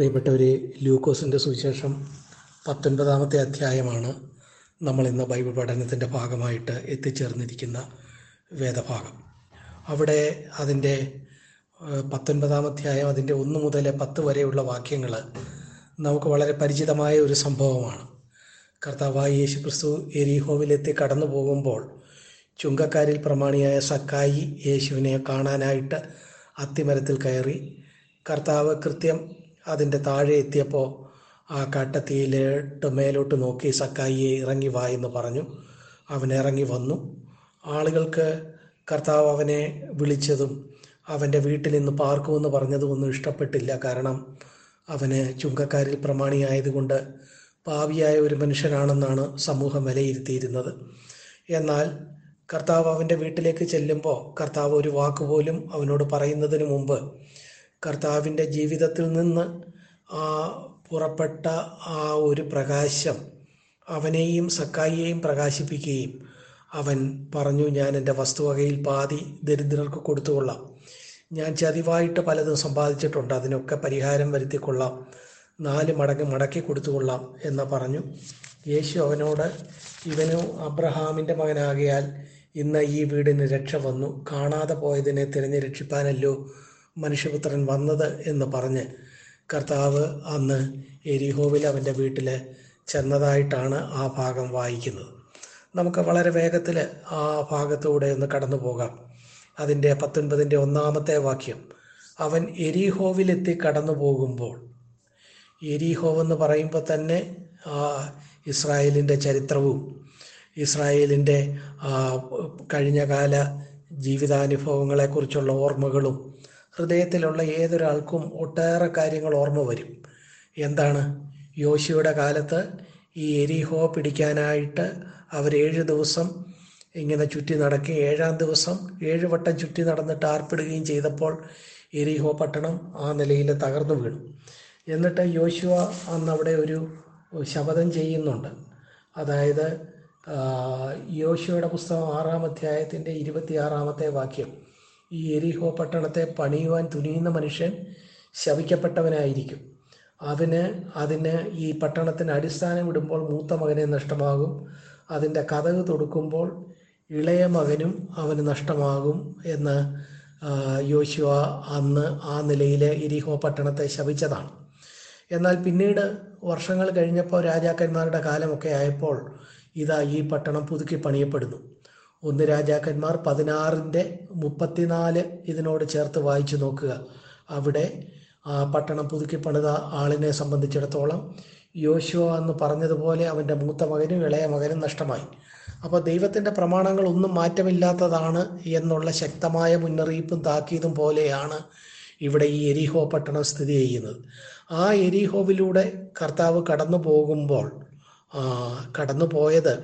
പ്രിയപ്പെട്ടവരെ ലൂക്കോസിന്റെ സുവിശേഷം പത്തൊൻപതാമത്തെ അധ്യായമാണ് നമ്മൾ ഇന്ന് ബൈബിൾ പഠനത്തിന്റെ ഭാഗമായിട്ട് എത്തിച്ചേർന്നിരിക്കുന്ന വേദഭാഗം. അവിടെ അതിന്റെ പത്തൊൻപതാമധ്യായം അതിന്റെ ഒന്ന് മുതൽ പത്ത് വരെയുള്ള വാക്യങ്ങൾ നമുക്ക് വളരെ പരിചിതമായ ഒരു സംഭവമാണ്. കർത്താവായ യേശു ക്രിസ്തു എരിഹോവിലെത്തി കടന്നു പോകുമ്പോൾ ചുങ്കക്കാരിൽ പ്രമാണിയായ സക്കായി യേശുവിനെ കാണാനായിട്ട് അത്തിമരത്തിൽ കയറി കർത്താവ് കൃത്യം അതിന്റെ താഴെ എത്തിയപ്പോൾ ആ കാട്ടത്തിയിലോട്ട് മേലോട്ട് നോക്കി സക്കായിയെ ഇറങ്ങി വാ എന്ന് പറഞ്ഞു. അവൻ ഇറങ്ങി വന്നു. ആളുകൾക്ക് കർത്താവ് അവനെ വിളിച്ചതും അവന്റെ വീട്ടിൽ നിന്ന് പാർക്കുമെന്ന് പറഞ്ഞതും ഒന്നും ഇഷ്ടപ്പെട്ടില്ല. കാരണം അവന് ചുങ്കക്കാരിൽ പ്രമാണിയായതുകൊണ്ട് പാവിയായ ഒരു മനുഷ്യനാണെന്നാണ് സമൂഹം വിലയിരുത്തിയിരുന്നത്. എന്നാൽ കർത്താവ് അവന്റെ വീട്ടിലേക്ക് ചെല്ലുമ്പോൾ കർത്താവ് ഒരു വാക്കുപോലും അവനോട് പറയുന്നതിന് മുമ്പ് കർത്താവിന്റെ ജീവിതത്തിൽ നിന്ന് പുറപ്പെട്ട ആ ഒരു പ്രകാശം അവനെയും സക്കായിയെയും പ്രകാശിപ്പിക്കുകയും അവൻ പറഞ്ഞു ഞാൻ എന്റെ വസ്തുവകയിൽ പാതി ദരിദ്രർക്ക് കൊടുത്തുകൊള്ളാം. ഞാൻ ചതിവായിട്ട് പലതും സമ്പാദിച്ചിട്ടുണ്ട്. അതിനൊക്കെ പരിഹാരം വരുത്തിക്കൊള്ളാം. നാല് മടങ്ങ് മടക്കി കൊടുത്തുകൊള്ളാം എന്ന് പറഞ്ഞു. യേശു അവനോട് ഇവനു അബ്രഹാമിന്റെ മകനാകിയാൽ ഇന്ന് ഈ വീടിന് രക്ഷ വന്നു. കാണാതെ പോയതിനെ തിരഞ്ഞു രക്ഷിപ്പാനല്ലോ. മനുഷ്യപുത്രൻ വന്നത് എന്ന് പറഞ്ഞ് കർത്താവ് അന്ന് എരിഹോവിൽ അവന്റെ വീട്ടിൽ ചെന്നതായിട്ടാണ് ആ ഭാഗം വായിക്കുന്നത്. നമുക്ക് വളരെ വേഗത്തിൽ ആ ഭാഗത്തൂടെ ഒന്ന് കടന്നു പോകാം. അതിന്റെ പത്തൊൻപതിന്റെ ഒന്നാമത്തെ വാക്യം. അവൻ എരിഹോവിലെത്തി കടന്നു പോകുമ്പോൾ എരിഹോ എന്ന് പറയുമ്പോൾ തന്നെ ഇസ്രായേലിന്റെ ചരിത്രവും ഇസ്രായേലിന്റെ കഴിഞ്ഞകാല ജീവിതാനുഭവങ്ങളെക്കുറിച്ചുള്ള ഓർമ്മകളും ഹൃദയത്തിലുള്ള ഏതൊരാൾക്കും ഒട്ടേറെ കാര്യങ്ങൾ ഓർമ്മ വരും. എന്താണ്? യോശിയുടെ കാലത്ത് ഈ എരിഹോ പിടിക്കാനായിട്ട് അവർ ഏഴ് ദിവസം ഇങ്ങനെ ചുറ്റി നടക്കി ഏഴാം ദിവസം ഏഴ് വട്ടം ചുറ്റി നടന്നിട്ട് ആർപ്പിടുകയും ചെയ്തപ്പോൾ എരിഹോ പട്ടണം ആ നിലയിൽ തകർന്നു വീണു. എന്നിട്ട് യോശുവ അന്ന് അവിടെ ഒരു ശപഥം ചെയ്യുന്നുണ്ട്. അതായത് യോശുവയുടെ പുസ്തകം ആറാം അധ്യായത്തിന്റെ ഇരുപത്തിയാറാമത്തെ വാക്യം. ഈ എരിഹോ പട്ടണത്തെ പണിയുവാൻ തുനിയുന്ന മനുഷ്യൻ ശവിക്കപ്പെട്ടവനായിരിക്കും. അതിന് അതിന് ഈ പട്ടണത്തിന് അടിസ്ഥാനം ഇടുമ്പോൾ മൂത്ത മകനെ നഷ്ടമാകും. അതിന്റെ കഥക് തൊടുക്കുമ്പോൾ ഇളയ മകനും അവന് നഷ്ടമാകും എന്ന് യോശുവ അന്ന് ആ നിലയിൽ ഇരിഹോ പട്ടണത്തെ ശപിച്ചതാണ് എന്നാൽ പിന്നീട് വർഷങ്ങൾ കഴിഞ്ഞപ്പോൾ രാജാക്കന്മാരുടെ കാലമൊക്കെ ആയപ്പോൾ ഇതാ ഈ പട്ടണം പുതുക്കി പണിയപ്പെടുന്നു. ഒന്ന് രാജാക്കന്മാർ പതിനാറിന്റെ മുപ്പത്തിനാല് ഇതിനോട് ചേർത്ത് വായിച്ചു നോക്കുക. അവിടെ ആ പട്ടണം പുതുക്കി പണിത ആളിനെ സംബന്ധിച്ചിടത്തോളം യോശുവ എന്ന് പറഞ്ഞതുപോലെ അവന്റെ മൂത്ത മകനും ഇളയ മകനും നഷ്ടമായി. അപ്പോൾ ദൈവത്തിന്റെ പ്രമാണങ്ങൾ ഒന്നും മാറ്റമില്ലാത്തതാണ് എന്നുള്ള ശക്തമായ മുന്നറിയിപ്പും താക്കീതും പോലെയാണ് ഇവിടെ ഈ എരിഹോ പട്ടണം സ്ഥിതി ചെയ്യുന്നത്. ആ എരിഹോവിലൂടെ കർത്താവ് കടന്നു പോകുമ്പോൾ കടന്നു പോയത്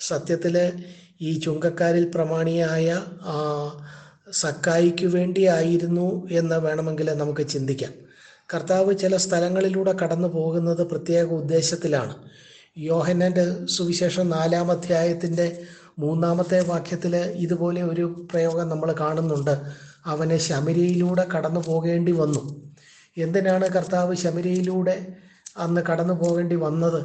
സത്യത്തിൽ ഈ ചുങ്കക്കാരിൽ പ്രമാണിയായ സക്കായിക്ക് വേണ്ടിയായിരുന്നു എന്ന് വേണമെങ്കിൽ നമുക്ക് ചിന്തിക്കാം. കർത്താവ് ചില സ്ഥലങ്ങളിലൂടെ കടന്നു പോകുന്നത് പ്രത്യേക ഉദ്ദേശത്തിലാണ്. യോഹനന്റെ സുവിശേഷം നാലാം അധ്യായത്തിന്റെ മൂന്നാമത്തെ വാക്യത്തിൽ ഇതുപോലെ ഒരു പ്രയോഗം നമ്മൾ കാണുന്നുണ്ട്. അവന് ശമരിയിലൂടെ കടന്നു പോകേണ്ടി വന്നു. എന്തിനാണ് കർത്താവ് ശമരിയിലൂടെ അന്ന് കടന്നു പോകേണ്ടി വന്നത്?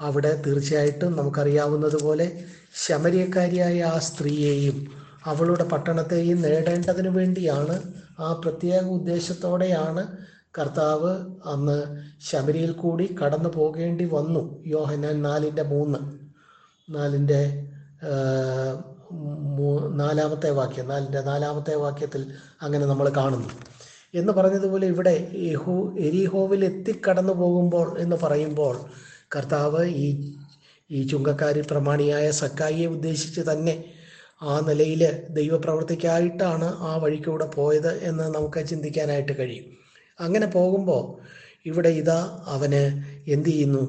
അവിടെ തീർച്ചയായിട്ടും നമുക്കറിയാവുന്നതുപോലെ ശമരിയക്കാരിയായ ആ സ്ത്രീയെയും അവളുടെ പട്ടണത്തെയും നേടേണ്ടതിനു വേണ്ടിയാണ് ആ പ്രത്യേക ഉദ്ദേശത്തോടെയാണ് കർത്താവ് അന്ന് ശബരിയിൽ കൂടി കടന്നു പോകേണ്ടി വന്നു. യോഹനാൻ നാലിന്റെ മൂന്ന് നാലിന്റെ നാലാമത്തെ വാക്യം നാലിന്റെ നാലാമത്തെ വാക്യത്തിൽ അങ്ങനെ നമ്മൾ കാണുന്നു. എന്ന് പറഞ്ഞതുപോലെ ഇവിടെ യഹൂ എരിഹോവിൽ എത്തിക്കടന്നു പോകുമ്പോൾ എന്ന് പറയുമ്പോൾ കർത്താവ് ഈ ഈ ചുങ്കക്കാരിൽ പ്രമാണിയായ സക്കായിയെ ഉദ്ദേശിച്ച് തന്നെ ആ നിലയിൽ ദൈവപ്രവർത്തിക്കായിട്ടാണ് ആ വഴിക്കൂടെ പോയത് എന്ന് നമുക്ക് ചിന്തിക്കാനായിട്ട് കഴിയും. അങ്ങനെ പോകുമ്പോൾ ഇവിടെ ഇതാ അവന് എന്തു ചെയ്യുന്നു?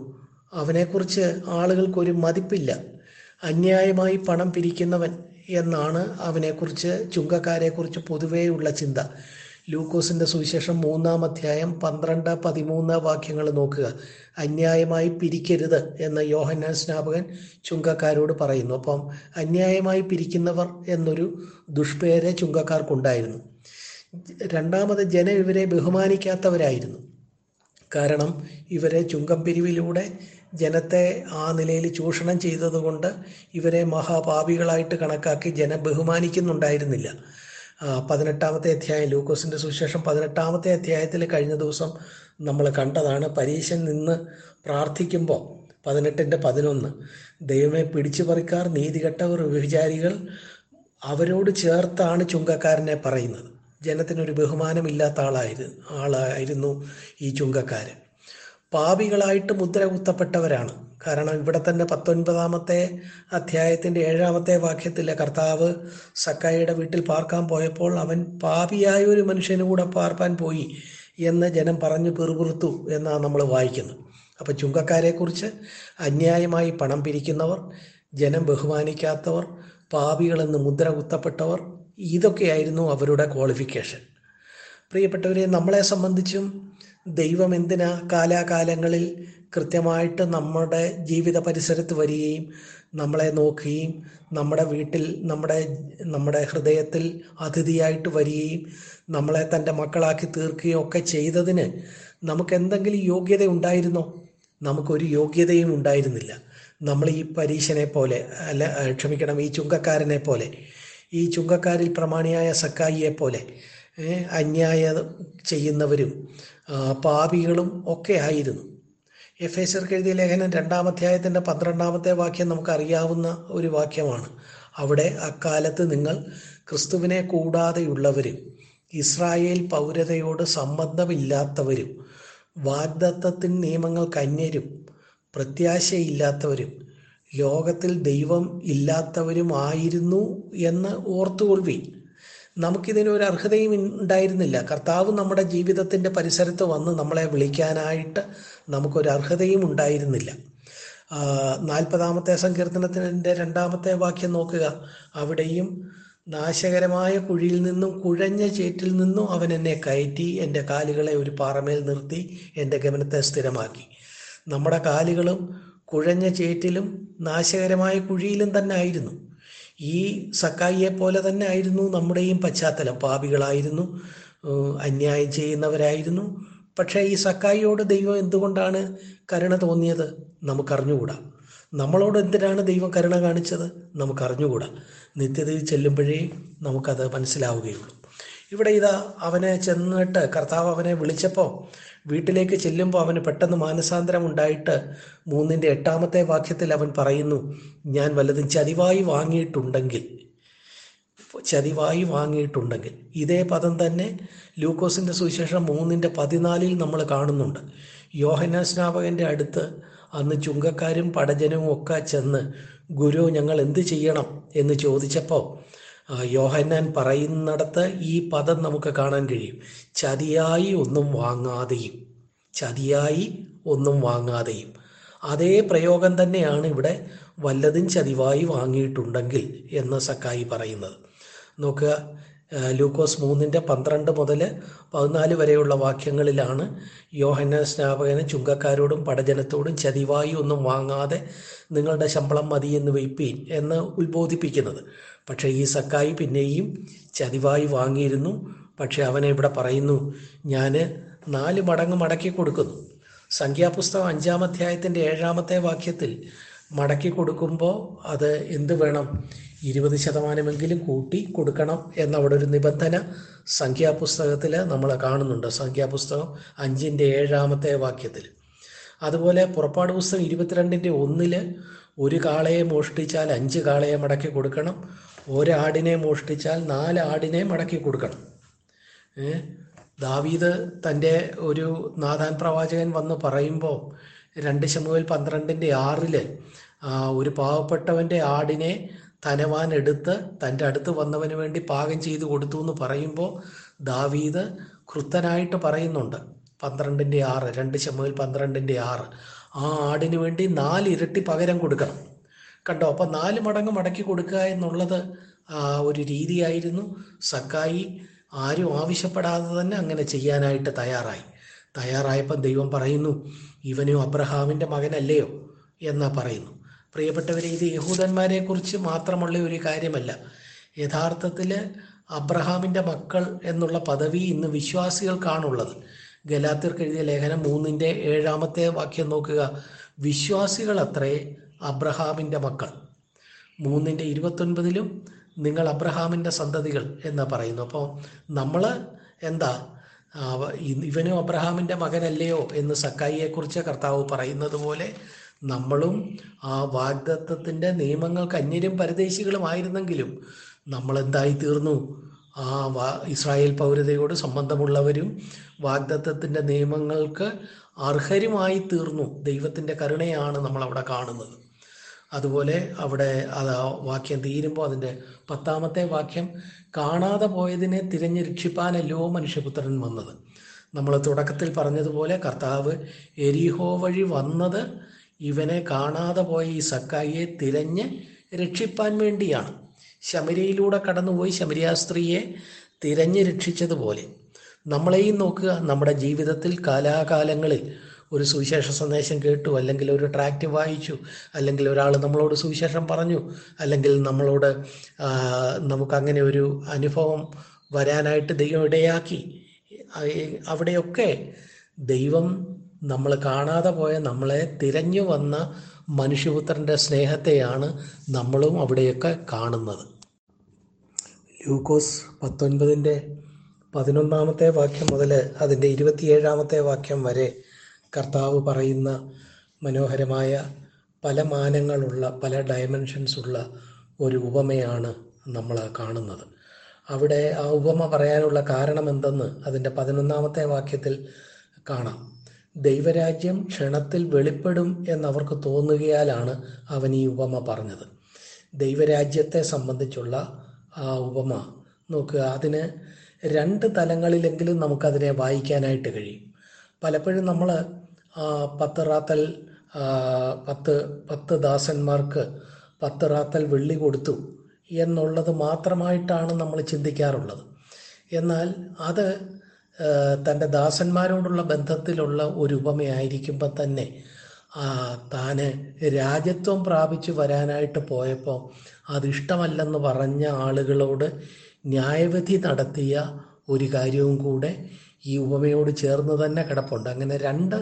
അവനെക്കുറിച്ച് ആളുകൾക്കൊരു മതിപ്പില്ല. അന്യായമായി പണം പിരിക്കുന്നവൻ എന്നാണ് അവനെക്കുറിച്ച് ചുങ്കക്കാരെക്കുറിച്ച് പൊതുവേയുള്ള ചിന്ത. ലൂക്കോസിന്റെ സുവിശേഷം മൂന്നാം അധ്യായം പന്ത്രണ്ട് പതിമൂന്ന് വാക്യങ്ങൾ നോക്കുക. അന്യായമായി പിരിക്കരുത് എന്ന് യോഹന്നാൻ സ്നാപകൻ ചുങ്കക്കാരോട് പറയുന്നു. അപ്പം അന്യായമായി പിരിക്കുന്നവർ എന്നൊരു ദുഷ്പേര് ചുങ്കക്കാർക്കുണ്ടായിരുന്നു. രണ്ടാമത് ജനം ഇവരെ ബഹുമാനിക്കാത്തവരായിരുന്നു. കാരണം ഇവരെ ചുങ്കം പിരിവിലൂടെ ജനത്തെ ആ നിലയിൽ ചൂഷണം ചെയ്തതുകൊണ്ട് ഇവരെ മഹാപാപികളായിട്ട് കണക്കാക്കി ജനം ബഹുമാനിക്കുന്നുണ്ടായിരുന്നില്ല. പതിനെട്ടാമത്തെ അധ്യായം ലൂക്കോസിന്റെ സുവിശേഷം പതിനെട്ടാമത്തെ അധ്യായത്തിൽ കഴിഞ്ഞ ദിവസം നമ്മൾ കണ്ടതാണ് പരീശൻ നിന്ന് പ്രാർത്ഥിക്കുമ്പോൾ പതിനെട്ടിന്റെ പതിനൊന്ന് ദൈവമേ പിടിച്ചു പറിക്കാർ നീതികെട്ടവർ വ്യഭിചാരികൾ അവരോട് ചേർത്താണ് ചുങ്കക്കാരനെ പറയുന്നത്. ജനത്തിനൊരു ബഹുമാനമില്ലാത്ത ആളായിരുന്നു ആളായിരുന്നു ഈ ചുങ്കക്കാരൻ. പാപികളായിട്ട് മുദ്ര കുത്തപ്പെട്ടവരാണ്. കാരണം ഇവിടെ തന്നെ പത്തൊൻപതാമത്തെ അധ്യായത്തിന്റെ ഏഴാമത്തെ വാക്യത്തിലെ കർത്താവ് സക്കായിയുടെ വീട്ടിൽ പാർക്കാൻ പോയപ്പോൾ അവൻ പാപിയായ ഒരു മനുഷ്യന് കൂടെ പാർപ്പാൻ പോയി എന്ന് ജനം പറഞ്ഞു പെറുപുറുത്തു എന്നാണ് നമ്മൾ വായിക്കുന്നത്. അപ്പോൾ ചുങ്കക്കാരെക്കുറിച്ച് അന്യായമായി പണം പിരിക്കുന്നവർ ജനം ബഹുമാനിക്കാത്തവർ പാപികളെന്ന് മുദ്ര കുത്തപ്പെട്ടവർ ഇതൊക്കെയായിരുന്നു അവരുടെ ക്വാളിഫിക്കേഷൻ പ്രിയപ്പെട്ടവരെ നമ്മളെ സംബന്ധിച്ചും ദൈവം എന്തിനാ കാലാകാലങ്ങളിൽ കൃത്യമായിട്ട് നമ്മുടെ ജീവിത പരിസരത്ത് വരികയും നമ്മളെ നോക്കുകയും നമ്മുടെ വീട്ടിൽ നമ്മുടെ നമ്മുടെ ഹൃദയത്തിൽ അതിഥിയായിട്ട് വരികയും നമ്മളെ തന്റെ മക്കളാക്കി തീർക്കുകയും ഒക്കെ ചെയ്തതിന് നമുക്ക് എന്തെങ്കിലും യോഗ്യത ഉണ്ടായിരുന്നോ? നമുക്കൊരു യോഗ്യതയും ഉണ്ടായിരുന്നില്ല. നമ്മൾ ഈ പരീശനെ പോലെ അല്ല ക്ഷമിക്കണം ഈ ചുങ്കക്കാരനെ പോലെ ഈ ചുങ്കക്കാരിൽ പ്രമാണിയായ സക്കായിയെ പോലെ അന്യായം ചെയ്യുന്നവരും പാപികളും ഒക്കെ ആയിരുന്നു. എഫ് എസർക്ക് എഴുതിയ ലേഖനം രണ്ടാം അധ്യായത്തിന്റെ പന്ത്രണ്ടാമത്തെ വാക്യം നമുക്കറിയാവുന്ന ഒരു വാക്യമാണ്. അവിടെ അക്കാലത്ത് നിങ്ങൾ ക്രിസ്തുവിനെ കൂടാതെയുള്ളവരും ഇസ്രായേൽ പൗരതയോട് സംബന്ധമില്ലാത്തവരും വാഗ്ദത്തത്തിൻ നിയമങ്ങൾ അന്യരും പ്രത്യാശയില്ലാത്തവരും ലോകത്തിൽ ദൈവം ഇല്ലാത്തവരുമായിരുന്നു എന്ന് ഓർത്തുകൊള്ളുവീൻ. നമുക്കിതിന് ഒരു അർഹതയും ഉണ്ടായിരുന്നില്ല. കർത്താവ് നമ്മുടെ ജീവിതത്തിന്റെ പരിസരത്ത് വന്ന് നമ്മളെ വിളിക്കാനായിട്ട് നമുക്കൊരു അർഹതയും ഉണ്ടായിരുന്നില്ല. നാൽപ്പതാമത്തെ സങ്കീർത്തനത്തിന്റെ രണ്ടാമത്തെ വാക്യം നോക്കുക. അവിടെയും നാശകരമായ കുഴിയിൽ നിന്നും കുഴഞ്ഞ ചേറ്റിൽ നിന്നും അവൻ എന്നെ കയറ്റി എന്റെ കാലുകളെ ഒരു പാറമേൽ നിർത്തി എന്റെ ഗമനത്തെ സ്ഥിരമാക്കി. നമ്മുടെ കാലുകളും കുഴഞ്ഞ ചേറ്റിലും നാശകരമായ കുഴിയിലും തന്നെ ആയിരുന്നു. ഈ സക്കായിയെ പോലെ തന്നെ ആയിരുന്നു നമ്മുടെയും പശ്ചാത്തലം. പാപികളായിരുന്നു അന്യായം ചെയ്യുന്നവരായിരുന്നു. പക്ഷേ ഈ സക്കായിയോട് ദൈവം എന്തുകൊണ്ടാണ് കരുണ തോന്നിയത്? നമുക്കറിഞ്ഞുകൂടാ. നമ്മളോട് എന്തിനാണ് ദൈവം കരുണ കാണിച്ചത്? നമുക്കറിഞ്ഞുകൂടാ. നിത്യതയിൽ ചെല്ലുമ്പോഴേ നമുക്കത് മനസ്സിലാവുകയുള്ളൂ. ഇവിടെ ഇതാ അവനെ ചെന്നിട്ട് കർത്താവ് അവനെ വിളിച്ചപ്പോൾ വീട്ടിലേക്ക് ചെല്ലുമ്പോൾ അവന് പെട്ടെന്ന് മാനസാന്തരം ഉണ്ടായിട്ട് മൂന്നിന്റെ എട്ടാമത്തെ വാക്യത്തിൽ അവൻ പറയുന്നു ഞാൻ വല്ലതും ചതിവായി വാങ്ങിയിട്ടുണ്ടെങ്കിൽ ചതിവായി വാങ്ങിയിട്ടുണ്ടെങ്കിൽ. ഇതേ പദം തന്നെ ലൂക്കോസിന്റെ സുവിശേഷം മൂന്നിന്റെ പതിനാലിൽ നമ്മൾ കാണുന്നുണ്ട്. യോഹന സ്നാപകന്റെ അടുത്ത് അന്ന് ചുങ്കക്കാരും പടജനവും ഒക്കെ ചെന്ന് ഗുരു ഞങ്ങൾ എന്ത് ചെയ്യണം? എന്ന് ചോദിച്ചപ്പോൾ യോഹന്നാൻ പറയുന്നിടത്ത് ഈ പദം നമുക്ക് കാണാൻ കഴിയും. ചതിയായി ഒന്നും വാങ്ങാതെയും ചതിയായി ഒന്നും വാങ്ങാതെയും. അതേ പ്രയോഗം തന്നെയാണ് ഇവിടെ വല്ലതും ചതിവായി വാങ്ങിയിട്ടുണ്ടെങ്കിൽ എന്ന് സക്കായി പറയുന്നത്. നോക്കുക ലൂക്കോസ് മൂന്നിന്റെ പന്ത്രണ്ട് മുതൽ പതിനാല് വരെയുള്ള വാക്യങ്ങളിലാണ് യോഹന സ്നാപകന് ചുങ്കക്കാരോടും പടജനത്തോടും ചതിവായി ഒന്നും വാങ്ങാതെ നിങ്ങളുടെ ശമ്പളം മതി എന്ന് വയ്പ്പീൻ എന്ന് ഉത്ബോധിപ്പിക്കുന്നത്. പക്ഷേ ഈ സക്കായി പിന്നെയും ചതിവായി വാങ്ങിയിരുന്നു. പക്ഷേ അവനെ ഇവിടെ പറയുന്നു ഞാൻ നാല് മടങ്ങ് മടക്കി കൊടുക്കുന്നു. സംഖ്യാപുസ്തകം അഞ്ചാം അധ്യായത്തിന്റെ ഏഴാമത്തെ വാക്യത്തിൽ മടക്കി കൊടുക്കുമ്പോൾ അത് എന്ത് വേണം? ഇരുപത് ശതമാനമെങ്കിലും കൂട്ടി കൊടുക്കണം എന്നവിടെ ഒരു നിബന്ധന സംഖ്യാപുസ്തകത്തിൽ നമ്മൾ കാണുന്നുണ്ട്. സംഖ്യാപുസ്തകം അഞ്ചിന്റെ ഏഴാമത്തെ വാക്യത്തിൽ അതുപോലെ പുറപ്പാട് പുസ്തകം ഇരുപത്തിരണ്ടിന്റെ ഒന്നിൽ ഒരു കാളയെ മോഷ്ടിച്ചാൽ അഞ്ച് കാളയെ മടക്കി കൊടുക്കണം. ഒരാടിനെ മോഷ്ടിച്ചാൽ നാല് ആടിനെ മടക്കി കൊടുക്കണം. ദാവീദ് തന്റെ ഒരു നാഥാൻ പ്രവാചകൻ വന്ന് പറയുമ്പോൾ രണ്ട് ശമുവേൽ പന്ത്രണ്ടിന്റെ ആറിൽ ഒരു പാവപ്പെട്ടവന്റെ ആടിനെ തനവാൻ എടുത്ത് തന്റെ അടുത്ത് വന്നവന് വേണ്ടി പാകം ചെയ്തു കൊടുത്തു എന്ന് പറയുമ്പോൾ ദാവീദ് കൃത്തനായിട്ട് പറയുന്നുണ്ട്. പന്ത്രണ്ടിന്റെ ആറ് രണ്ട് ശമുവേൽ പന്ത്രണ്ടിന്റെ ആറ്. ആ ആടിന് വേണ്ടി നാല് ഇരട്ടി പകരം കൊടുക്കണം. കണ്ടോ? അപ്പം നാല് മടങ്ങ് മടക്കി കൊടുക്കുക എന്നുള്ളത് ഒരു രീതിയായിരുന്നു. സക്കായി ആരും ആവശ്യപ്പെടാതെ തന്നെ അങ്ങനെ ചെയ്യാനായിട്ട് തയ്യാറായി. തയ്യാറായപ്പോൾ ദൈവം പറയുന്നു ഇവനും അബ്രഹാമിന്റെ മകനല്ലയോ? എന്നാ പറയുന്നു. പ്രിയപ്പെട്ടവരെ ഇത് യഹൂദന്മാരെ കുറിച്ച് മാത്രമുള്ള ഒരു കാര്യമല്ല. യഥാർത്ഥത്തിൽ അബ്രഹാമിന്റെ മക്കൾ എന്നുള്ള പദവി ഇന്ന് വിശ്വാസികൾക്കാണുള്ളത്. ഗലാത്തിർക്ക് എഴുതിയ ലേഖനം മൂന്നിന്റെ ഏഴാമത്തെ വാക്യം നോക്കുക. വിശ്വാസികൾ അത്രേ അബ്രഹാമിന്റെ മക്കൾ. മൂന്നിന്റെ ഇരുപത്തൊൻപതിലും നിങ്ങൾ അബ്രഹാമിന്റെ സന്തതികൾ എന്ന് പറയുന്നു. അപ്പോൾ നമ്മൾ എന്താ ഇവനും അബ്രഹാമിന്റെ മകനല്ലയോ എന്ന് സക്കായിയെക്കുറിച്ച് കർത്താവ് പറയുന്നത് പോലെ നമ്മളും ആ വാഗ്ദത്വത്തിന്റെ നിയമങ്ങൾക്ക് അന്യരും പരദേശികളുമായിരുന്നെങ്കിലും നമ്മൾ എന്തായി തീർന്നു? ആ വാ ഇസ്രായേൽ പൗരതയോട് സംബന്ധമുള്ളവരും വാഗ്ദത്വത്തിന്റെ നിയമങ്ങൾക്ക് അർഹരുമായി തീർന്നു. ദൈവത്തിന്റെ കരുണയാണ് നമ്മൾ അവിടെ കാണുന്നത്. അതുപോലെ അവിടെ അത് വാക്യം തീരുമ്പോൾ അതിന്റെ പത്താമത്തെ വാക്യം കാണാതെ പോയതിനെ തിരഞ്ഞു രക്ഷിപ്പാനല്ലോ മനുഷ്യപുത്രൻ വന്നത്. നമ്മൾ തുടക്കത്തിൽ പറഞ്ഞതുപോലെ കർത്താവ് എരിഹോ വഴി വന്നത് ഇവനെ കാണാതെ പോയ ഈ സക്കായിയെ തിരഞ്ഞ് രക്ഷിപ്പാൻ വേണ്ടിയാണ്. ശമരിയിലൂടെ കടന്നുപോയി ശമരിയ സ്ത്രീയെ തിരഞ്ഞ് രക്ഷിച്ചതുപോലെ. നമ്മളെയും നോക്കുക നമ്മുടെ ജീവിതത്തിൽ കാലാകാലങ്ങളിൽ ഒരു സുവിശേഷ സന്ദേശം കേട്ടു അല്ലെങ്കിൽ ഒരു ട്രാക്റ്റ് വായിച്ചു അല്ലെങ്കിൽ ഒരാൾ നമ്മളോട് സുവിശേഷം പറഞ്ഞു അല്ലെങ്കിൽ നമ്മളോട് നമുക്കങ്ങനെ ഒരു അനുഭവം വരാനായിട്ട് ദൈവം ഇടയാക്കി. അവിടെയൊക്കെ ദൈവം നമ്മൾ കാണാതെ പോയ നമ്മളെ തിരഞ്ഞു വന്ന മനുഷ്യപുത്രന്റെ സ്നേഹത്തെയാണ് നമ്മളും അവിടെയൊക്കെ കാണുന്നത്. ലൂക്കോസ് പത്തൊൻപതിന്റെ പതിനൊന്നാമത്തെ വാക്യം മുതൽ അതിന്റെ ഇരുപത്തിയേഴാമത്തെ വാക്യം വരെ കർത്താവ് പറയുന്ന മനോഹരമായ പല മാനങ്ങളുള്ള പല ഡയമെൻഷൻസ് ഉള്ള ഒരു ഉപമയാണ് നമ്മൾ കാണുന്നത്. അവിടെ ആ ഉപമ പറയാനുള്ള കാരണം എന്തെന്ന് അതിന്റെ പതിനൊന്നാമത്തെ വാക്യത്തിൽ കാണാം. ദൈവരാജ്യം ക്ഷണത്തിൽ വെളിപ്പെടും എന്നവർക്ക് തോന്നുകയാലാണ് അവൻ ഈ ഉപമ പറഞ്ഞത്. ദൈവരാജ്യത്തെ സംബന്ധിച്ചുള്ള ആ ഉപമ. നോക്കുക അതിന് രണ്ട് തലങ്ങളിലെങ്കിലും നമുക്കതിനെ വായിക്കാനായിട്ട് കഴിയും. പലപ്പോഴും നമ്മൾ പത്ത് റാത്തൽ പത്ത് പത്ത് ദാസന്മാർക്ക് പത്ത് റാത്തൽ വെള്ളി കൊടുത്തു എന്നുള്ളത് മാത്രമായിട്ടാണ് നമ്മൾ ചിന്തിക്കാറുള്ളത്. എന്നാൽ അത് തന്റെ ദാസന്മാരോടുള്ള ബന്ധത്തിലുള്ള ഒരു ഉപമയായിരിക്കുമ്പോൾ തന്നെ താന് രാജ്യത്വം പ്രാപിച്ചു വരാനായിട്ട് പോയപ്പോൾ അതിഷ്ടമല്ലെന്ന് പറഞ്ഞ ആളുകളോട് ന്യായവിധി നടത്തിയ ഒരു കാര്യവും കൂടെ ഈ ഉപമയോട് ചേർന്ന് തന്നെ കിടപ്പുണ്ട്. അങ്ങനെ രണ്ട്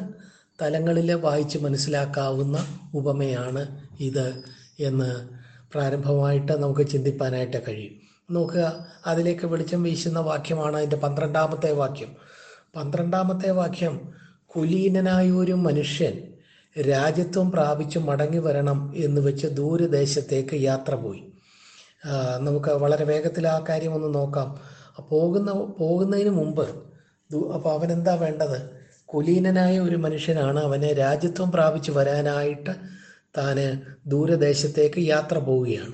തലങ്ങളിൽ വായിച്ച് മനസ്സിലാക്കാവുന്ന ഉപമയാണ് ഇത് എന്ന് പ്രാരംഭമായിട്ട് നമുക്ക് ചിന്തിപ്പാനായിട്ട് കഴിയും. നോക്കുക അതിലേക്ക് വെളിച്ചം വീശുന്ന വാക്യമാണ് അതിന്റെ പന്ത്രണ്ടാമത്തെ വാക്യം. പന്ത്രണ്ടാമത്തെ വാക്യം കുലീനനായ ഒരു മനുഷ്യൻ രാജ്യത്വം പ്രാപിച്ച് മടങ്ങി വരണം എന്ന് വെച്ച് ദൂരദേശത്തേക്ക് യാത്ര പോയി. നമുക്ക് വളരെ വേഗത്തിൽ ആ കാര്യം ഒന്ന് നോക്കാം. പോകുന്ന പോകുന്നതിന് മുമ്പ് അപ്പോൾ അവൻ എന്താ വേണ്ടത്? കുലീനനായ ഒരു മനുഷ്യനാണ് അവനെ രാജ്യത്വം പ്രാപിച്ചു വരാനായിട്ട് താന് ദൂരദേശത്തേക്ക് യാത്ര പോവുകയാണ്.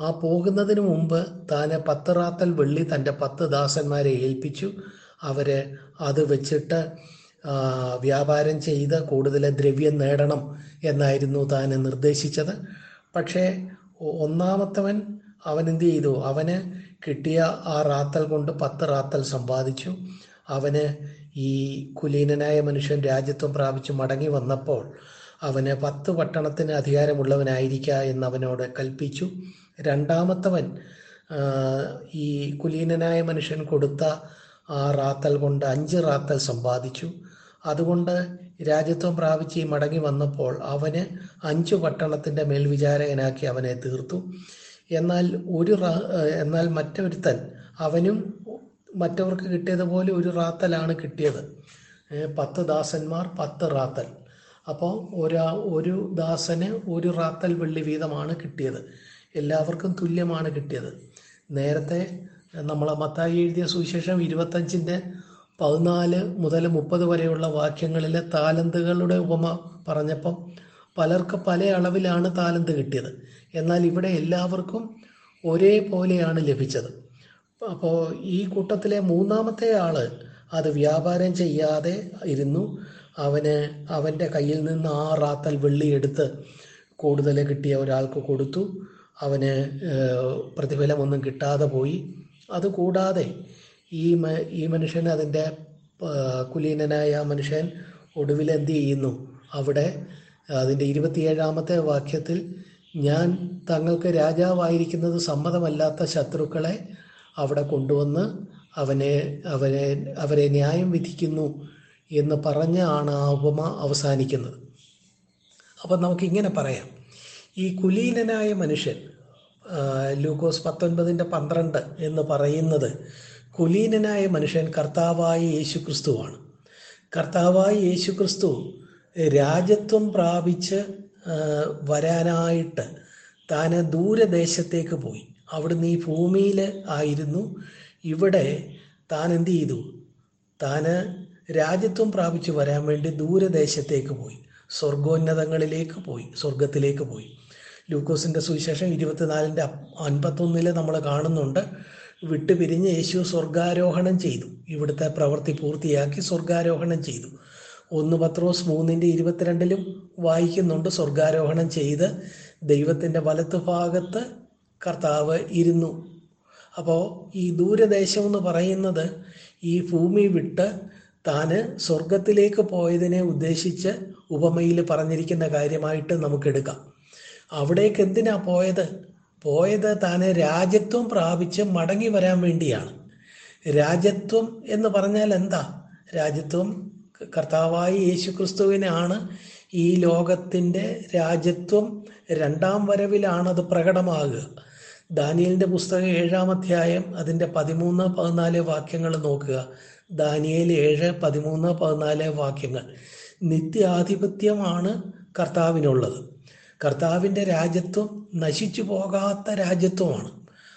ആ പോകുന്നതിന് മുമ്പ് താന് പത്ത് റാത്തൽ വെള്ളി തന്റെ പത്ത് ദാസന്മാരെ ഏൽപ്പിച്ചു. അവരെ അത് വെച്ചിട്ട് വ്യാപാരം ചെയ്ത് കൂടുതൽ ദ്രവ്യം നേടണം എന്നായിരുന്നു താൻ നിർദ്ദേശിച്ചത്. പക്ഷേ ഒന്നാമത്തവൻ അവൻ എന്ത് ചെയ്തു? അവന് കിട്ടിയ ആ റാത്തൽ കൊണ്ട് പത്ത് റാത്തൽ സമ്പാദിച്ചു. അവന് ഈ കുലീനനായ മനുഷ്യൻ രാജ്യത്വം പ്രാപിച്ചു മടങ്ങി വന്നപ്പോൾ അവന് പത്ത് പട്ടണത്തിന് അധികാരമുള്ളവനായിരിക്ക എന്ന് അവനോട് കൽപ്പിച്ചു. രണ്ടാമത്തവൻ ഈ കുലീനനായ മനുഷ്യൻ കൊടുത്ത ആ റാത്തൽ കൊണ്ട് അഞ്ച് റാത്തൽ സമ്പാദിച്ചു. അതുകൊണ്ട് രാജ്യത്വം പ്രാപിച്ച് മടങ്ങി വന്നപ്പോൾ അവന് അഞ്ചു പട്ടണത്തിന്റെ മേൽവിചാരകനാക്കി അവനെ തീർത്തു. എന്നാൽ ഒരു എന്നാൽ മറ്റൊരുത്തൻ അവനും മറ്റവർക്ക് കിട്ടിയതുപോലെ ഒരു റാത്തലാണ് കിട്ടിയത്. പത്ത് ദാസന്മാർ പത്ത് റാത്തൽ. അപ്പോൾ ഒരാ ഒരു ദാസന് ഒരു റാത്തൽ വെള്ളി വീതമാണ് കിട്ടിയത്. എല്ലാവർക്കും തുല്യമാണ് കിട്ടിയത്. നേരത്തെ നമ്മൾ മത്തായി എഴുതിയ സുവിശേഷം ഇരുപത്തഞ്ചിന്റെ പതിനാല് മുതൽ മുപ്പത് വരെയുള്ള വാക്യങ്ങളിലെ താലന്തുകളുടെ ഉപമ പറഞ്ഞപ്പം പലർക്ക് പല അളവിലാണ് താലന്ത് കിട്ടിയത്. എന്നാൽ ഇവിടെ എല്ലാവർക്കും ഒരേപോലെയാണ് ലഭിച്ചത്. അപ്പോൾ ഈ കൂട്ടത്തിലെ മൂന്നാമത്തെ ആൾ അത് വ്യാപാരം ചെയ്യാതെ ഇരുന്നു. അവന് അവന്റെ കയ്യിൽ നിന്ന് ആ റാത്തൽ വെള്ളി എടുത്ത് കൂടുതൽ കിട്ടിയ ഒരാൾക്ക് കൊടുത്തു. അവന് പ്രതിഫലമൊന്നും കിട്ടാതെ പോയി. അതുകൂടാതെ ഈ ഈ മനുഷ്യൻ അതിന്റെ കുലീനനായ മനുഷ്യൻ ഒടുവിൽ എന്ത് ചെയ്യുന്നു? അവിടെ അതിന്റെ ഇരുപത്തിയേഴാമത്തെ വാക്യത്തിൽ ഞാൻ തങ്ങൾക്ക് രാജാവായിരിക്കുന്നത് സമ്മതമല്ലാത്ത ശത്രുക്കളെ അവിടെ കൊണ്ടുവന്ന് അവനെ അവനെ അവരെ ന്യായം വിധിക്കുന്നു എന്ന് പറഞ്ഞാണ് ആ ഉപമ അവസാനിക്കുന്നത്. അപ്പം നമുക്കിങ്ങനെ പറയാം. ഈ കുലീനനായ മനുഷ്യൻ ലൂക്കോസ് പത്തൊൻപതിന്റെ പന്ത്രണ്ട് എന്ന് പറയുന്നത് കുലീനനായ മനുഷ്യൻ കർത്താവായ യേശു ക്രിസ്തുവാണ് കർത്താവായ യേശു ക്രിസ്തു രാജ്യത്വം പ്രാപിച്ച് വരാനായിട്ട് താൻ ദൂരദേശത്തേക്ക് പോയി. അവിടുന്ന് ഈ ഭൂമിയിൽ ആയിരുന്നു. ഇവിടെ താൻ എന്ത് ചെയ്തു? താന് രാജ്യത്വം പ്രാപിച്ചു വരാൻ വേണ്ടി ദൂരദേശത്തേക്ക് പോയി. സ്വർഗോന്നതങ്ങളിലേക്ക് പോയി. സ്വർഗത്തിലേക്ക് പോയി. ലൂക്കോസിന്റെ സുവിശേഷം ഇരുപത്തിനാലിന്റെ അൻപത്തൊന്നിൽ നമ്മൾ കാണുന്നുണ്ട്. വിട്ടുപിരിഞ്ഞ് യേശു സ്വർഗാരോഹണം ചെയ്തു. ഇവിടുത്തെ പ്രവൃത്തി പൂർത്തിയാക്കി സ്വർഗാരോഹണം ചെയ്തു. ഒന്ന് പത്രോസ് മൂന്നിന്റെ ഇരുപത്തിരണ്ടിലും വായിക്കുന്നുണ്ട് സ്വർഗാരോഹണം ചെയ്ത് ദൈവത്തിന്റെ വലത്ത് ഭാഗത്ത് കർത്താവ് ഇരുന്നു. അപ്പോൾ ഈ ദൂരദേശം എന്ന് പറയുന്നത് ഈ ഭൂമി വിട്ട് താന് സ്വർഗത്തിലേക്ക് പോയതിനെ ഉദ്ദേശിച്ച് ഉപമയിൽ പറഞ്ഞിരിക്കുന്ന കാര്യമായിട്ട് നമുക്കെടുക്കാം അവിടേക്ക് എന്തിനാ പോയത്? പോയത് താന് രാജ്യത്വം പ്രാപിച്ച് മടങ്ങി വരാൻ വേണ്ടിയാണ്. രാജ്യത്വം എന്ന് പറഞ്ഞാൽ എന്താ? രാജ്യത്വം കർത്താവായി യേശു ക്രിസ്തുവിനാണ് ഈ ലോകത്തിന്റെ രാജ്യത്വം രണ്ടാം വരവിലാണത് പ്രകടമാകുക. ദാനിയലിന്റെ പുസ്തകം ഏഴാം അധ്യായം അതിന്റെ പതിമൂന്ന് പതിനാല് വാക്യങ്ങൾ നോക്കുക. ദാനിയേൽ ഏഴ് പതിമൂന്ന് പതിനാല് വാക്യങ്ങൾ. നിത്യാധിപത്യമാണ് കർത്താവിനുള്ളത്. കർത്താവിന്റെ രാജ്യത്വം നശിച്ചു പോകാത്ത രാജ്യത്വമാണ്.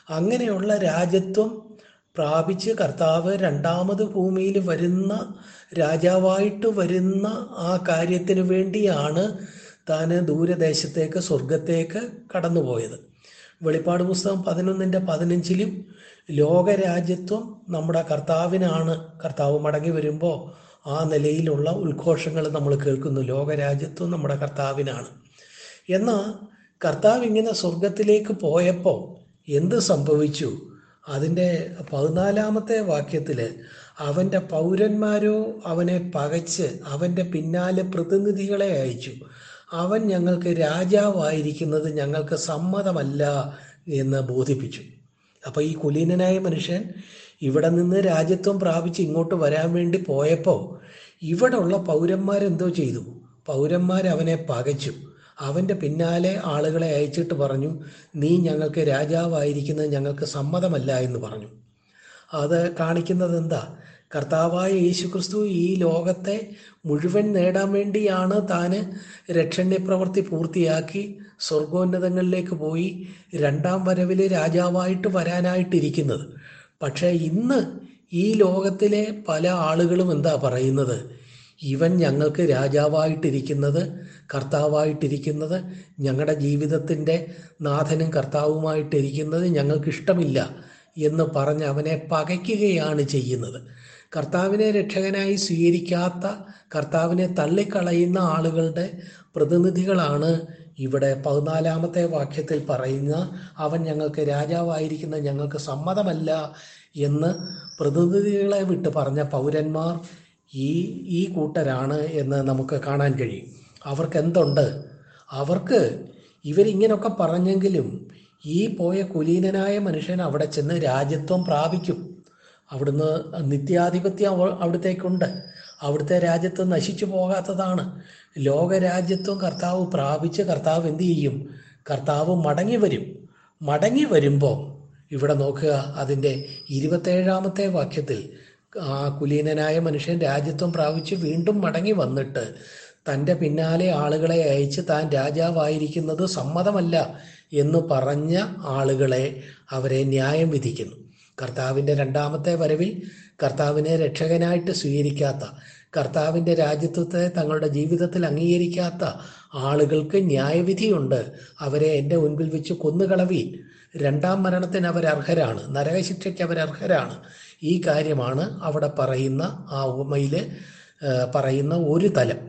അങ്ങനെയുള്ള രാജ്യത്വം പ്രാപിച്ച് കർത്താവ് രണ്ടാമത് ഭൂമിയിൽ വരുന്ന രാജാവായിട്ട് വരുന്ന ആ കാര്യത്തിന് വേണ്ടിയാണ് താൻ ദൂരദേശത്തേക്ക് സ്വർഗത്തേക്ക് കടന്നുപോയത്. വെളിപ്പാട് പുസ്തകം പതിനൊന്നിന്റെ പതിനഞ്ചിലും ലോകരാജ്യത്വം നമ്മുടെ കർത്താവിനാണ്. കർത്താവ് മടങ്ങി വരുമ്പോൾ ആ നിലയിലുള്ള ഉദ്ഘോഷങ്ങൾ നമ്മൾ കേൾക്കുന്നു. ലോകരാജ്യത്വം നമ്മുടെ കർത്താവിനാണ്. എന്നാൽ കർത്താവ് ഇങ്ങനെ സ്വർഗത്തിലേക്ക് പോയപ്പോൾ എന്ത് സംഭവിച്ചു? അതിന്റെ പതിനാലാമത്തെ വാക്യത്തിൽ അവന്റെ പൗരന്മാരോ അവനെ പകച്ച് അവന്റെ പിന്നാലെ പ്രതിനിധികളെ അയച്ചു. അവൻ ഞങ്ങൾക്ക് രാജാവായിരിക്കുന്നത് ഞങ്ങൾക്ക് സമ്മതമല്ല എന്ന് ബോധിപ്പിച്ചു. അപ്പോൾ ഈ കുലീനനായ മനുഷ്യൻ ഇവിടെ നിന്ന് രാജ്യത്വം പ്രാപിച്ച് ഇങ്ങോട്ട് വരാൻ വേണ്ടി പോയപ്പോൾ ഇവിടെയുള്ള പൗരന്മാരെന്തോ ചെയ്തു. പൗരന്മാർ അവനെ പകച്ചു. അവന്റെ പിന്നാലെ ആളുകളെ അയച്ചിട്ട് പറഞ്ഞു നീ ഞങ്ങൾക്ക് രാജാവായിരിക്കുന്നത് ഞങ്ങൾക്ക് സമ്മതമല്ല എന്ന് പറഞ്ഞു. അത് കാണിക്കുന്നത് എന്താ? കർത്താവായ യേശുക്രിസ്തു ഈ ലോകത്തെ മുഴുവൻ നേടാൻ വേണ്ടിയാണ് താന് രക്ഷണ്യപ്രവൃത്തി പൂർത്തിയാക്കി സ്വർഗോന്നതങ്ങളിലേക്ക് പോയി രണ്ടാം വരവിൽ രാജാവായിട്ട് വരാനായിട്ടിരിക്കുന്നത്. പക്ഷേ ഇന്ന് ഈ ലോകത്തിലെ പല ആളുകളും എന്താ പറയുന്നത്? ഇവൻ ഞങ്ങൾക്ക് രാജാവായിട്ടിരിക്കുന്നത് കർത്താവായിട്ടിരിക്കുന്നത് ഞങ്ങളുടെ ജീവിതത്തിന്റെ നാഥനും കർത്താവുമായിട്ടിരിക്കുന്നത് ഞങ്ങൾക്ക് ഇഷ്ടമില്ല എന്ന് പറഞ്ഞ് അവനെ പകയ്ക്കുകയാണ് ചെയ്യുന്നത്. കർത്താവിനെ രക്ഷകനായി സ്വീകരിക്കാത്ത കർത്താവിനെ തള്ളിക്കളയുന്ന ആളുകളുടെ പ്രതിനിധികളാണ് ഇവിടെ പതിനാലാമത്തെ വാക്യത്തിൽ പറയുന്ന അവൻ ഞങ്ങൾക്ക് രാജാവായിരിക്കുന്ന ഞങ്ങൾക്ക് സമ്മതമല്ല എന്ന് പ്രതിനിധികളെ വിട്ട് പറഞ്ഞ പൗരന്മാർ ഈ ഈ കൂട്ടരാണ് എന്ന് നമുക്ക് കാണാൻ കഴിയും. അവർക്ക് എന്തുണ്ട് അവർക്ക് ഇവരിങ്ങനൊക്കെ പറഞ്ഞെങ്കിലും ഈ പോയ കുലീനനായ മനുഷ്യൻ അവിടെ ചെന്ന് രാജ്യത്വം പ്രാപിക്കും. അവിടുന്ന് നിത്യാധിപത്യം അവ- അവിടത്തേക്കുണ്ട്. അവിടുത്തെ രാജ്യത്വം നശിച്ചു പോകാത്തതാണ്. ലോകരാജ്യത്വം കർത്താവ് പ്രാപിച്ച് കർത്താവ് എന്തു ചെയ്യും? കർത്താവ് മടങ്ങി വരും. മടങ്ങി വരുമ്പോൾ ഇവിടെ നോക്കുക അതിന്റെ ഇരുപത്തേഴാമത്തെ വാക്യത്തിൽ ആ കുലീനനായ മനുഷ്യൻ രാജ്യത്വം പ്രാപിച്ച് വീണ്ടും മടങ്ങി വന്നിട്ട് തന്റെ പിന്നാലെ ആളുകളെ അയച്ച് താൻ രാജാവായിരിക്കുന്നത് സമ്മതമല്ല എന്ന് പറഞ്ഞ ആളുകളെ അവരെ ന്യായം വിധിക്കുന്നു. കർത്താവിന്റെ രണ്ടാമത്തെ വരവിൽ കർത്താവിനെ രക്ഷകനായിട്ട് സ്വീകരിക്കാത്ത കർത്താവിന്റെ രാജ്യത്വത്തെ തങ്ങളുടെ ജീവിതത്തിൽ അംഗീകരിക്കാത്ത ആളുകൾക്ക് ന്യായവിധിയുണ്ട്. അവരെ എന്റെ മുൻപിൽ വെച്ച് കൊന്നുകളവീൻ. രണ്ടാം മരണത്തിന് അവർ അർഹരാണ്. നരകശിക്ഷയ്ക്ക് അവർ അർഹരാണ്. ഈ കാര്യമാണ് അവിടെ പറയുന്ന ആ ഉപമയിൽ പറയുന്ന ഒരു തലം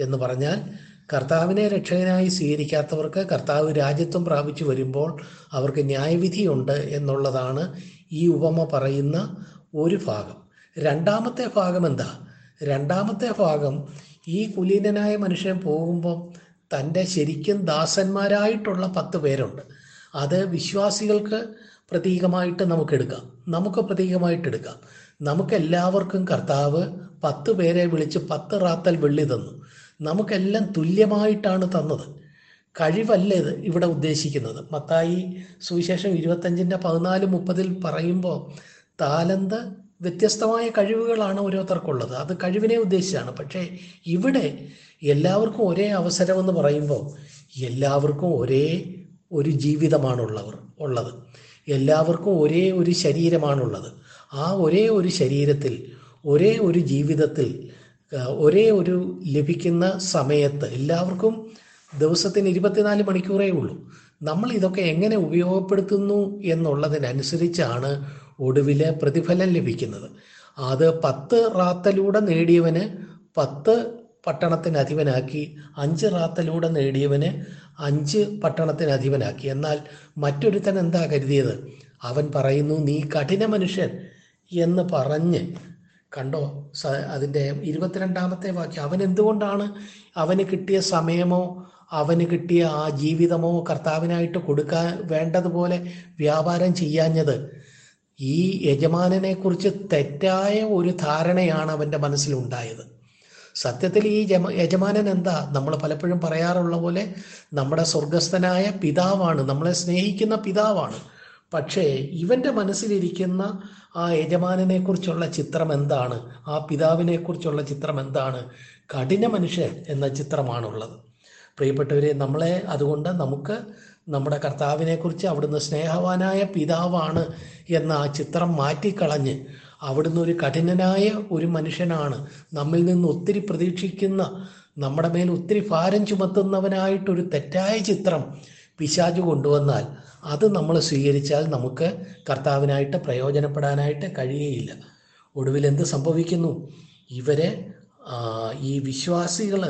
എന്ന് പറഞ്ഞാൽ കർത്താവിനെ രക്ഷകനായി സ്വീകരിക്കാത്തവർക്ക് കർത്താവ് രാജ്യത്വം പ്രാപിച്ചു വരുമ്പോൾ അവർക്ക് ന്യായവിധിയുണ്ട് എന്നുള്ളതാണ് ഈ ഉപമ പറയുന്ന ഒരു ഭാഗം. രണ്ടാമത്തെ ഭാഗം എന്താ? രണ്ടാമത്തെ ഭാഗം ഈ കുലീനനായ മനുഷ്യൻ പോകുമ്പോൾ തന്റെ ശരിക്കും ദാസന്മാരായിട്ടുള്ള പത്ത് പേരുണ്ട്. അത് വിശ്വാസികൾക്ക് പ്രതീകമായിട്ട് നമുക്ക് എടുക്കാം. നമുക്ക് പ്രതീകമായിട്ട് എടുക്കാം. നമുക്ക് എല്ലാവർക്കും കർത്താവ് പത്ത് പേരെ വിളിച്ച് പത്ത് റാത്തൽ വെള്ളി തന്നു. നമുക്കെല്ലാം തുല്യമായിട്ടാണ് തന്നത്. കഴിവല്ല ഇത് ഇവിടെ ഉദ്ദേശിക്കുന്നത്. മത്തായി സുവിശേഷം ഇരുപത്തഞ്ചിന്റെ പതിനാല് മുപ്പതിൽ പറയുമ്പോൾ താലന്ത് വ്യത്യസ്തമായ കഴിവുകളാണ് ഓരോരുത്തർക്കുള്ളത്. അത് കഴിവിനെ ഉദ്ദേശിച്ചാണ്. പക്ഷേ ഇവിടെ എല്ലാവർക്കും ഒരേ അവസരമെന്ന് പറയുമ്പോൾ എല്ലാവർക്കും ഒരേ ഒരു ജീവിതമാണുള്ളവർ ഉള്ളത്. എല്ലാവർക്കും ഒരേ ഒരു ശരീരമാണുള്ളത്. ആ ഒരേ ഒരു ശരീരത്തിൽ ഒരേ ഒരു ജീവിതത്തിൽ ഒരേ ഒരു ലഭിക്കുന്ന സമയത്ത് എല്ലാവർക്കും ദിവസത്തിന് ഇരുപത്തിനാല് മണിക്കൂറേ ഉള്ളൂ. നമ്മൾ ഇതൊക്കെ എങ്ങനെ ഉപയോഗപ്പെടുത്തുന്നു എന്നുള്ളതിനനുസരിച്ചാണ് ഒടുവിൽ പ്രതിഫലം ലഭിക്കുന്നത്. അത് പത്ത് റാത്തലൂടെ നേടിയവന് പത്ത് പട്ടണത്തിന് അധിപനാക്കി അഞ്ച് റാത്തലൂടെ നേടിയവന് അഞ്ച് പട്ടണത്തിന് അധിപനാക്കി. എന്നാൽ മറ്റൊരുത്തൻ എന്താ കരുതിയത്? അവൻ പറയുന്നു നീ കഠിന മനുഷ്യൻ എന്ന് പറഞ്ഞ് കണ്ടോ അതിന്റെ ഇരുപത്തിരണ്ടാമത്തെ വാക്യം അവൻ എന്തുകൊണ്ടാണ് അവന് കിട്ടിയ സമയമോ അവന് കിട്ടിയ ആ ജീവിതമോ കർത്താവിനായിട്ട് കൊടുക്കാൻ വേണ്ടതുപോലെ വ്യാപാരം ചെയ്യാഞ്ഞത് ഈ യജമാനനെ കുറിച്ച് തെറ്റായ ഒരു ധാരണയാണ് അവന്റെ മനസ്സിലുണ്ടായത്. സത്യത്തിൽ ഈ ജമ യജമാനൻ എന്താ? നമ്മൾ പലപ്പോഴും പറയാറുള്ള പോലെ നമ്മുടെ സ്വർഗസ്ഥനായ പിതാവാണ്. നമ്മളെ സ്നേഹിക്കുന്ന പിതാവാണ്. പക്ഷേ ഇവന്റെ മനസ്സിലിരിക്കുന്ന ആ യജമാനനെ കുറിച്ചുള്ള ചിത്രം എന്താണ്? ആ പിതാവിനെ കുറിച്ചുള്ള ചിത്രം എന്താണ്? കഠിന മനുഷ്യൻ എന്ന ചിത്രമാണുള്ളത്. പ്രിയപ്പെട്ടവരെ നമ്മളെ അതുകൊണ്ട് നമുക്ക് നമ്മുടെ കർത്താവിനെക്കുറിച്ച് അവിടുന്ന് സ്നേഹവാനായ പിതാവാണ് എന്ന ആ ചിത്രം മാറ്റിക്കളഞ്ഞ് അവിടുന്ന് ഒരു കഠിനനായ ഒരു മനുഷ്യനാണ്. നമ്മിൽ നിന്ന് ഒത്തിരി പ്രതീക്ഷിക്കുന്ന നമ്മുടെ മേൽ ഒത്തിരി ഭാരം ചുമത്തുന്നവനായിട്ടൊരു തെറ്റായ ചിത്രം പിശാജ് കൊണ്ടുവന്നാൽ അത് നമ്മൾ സ്വീകരിച്ചാൽ നമുക്ക് കർത്താവിനായിട്ട് പ്രയോജനപ്പെടാനായിട്ട് കഴിയുകയില്ല ഒടുവിൽ എന്ത് സംഭവിക്കുന്നു? ഇവരെ ഈ വിശ്വാസികൾ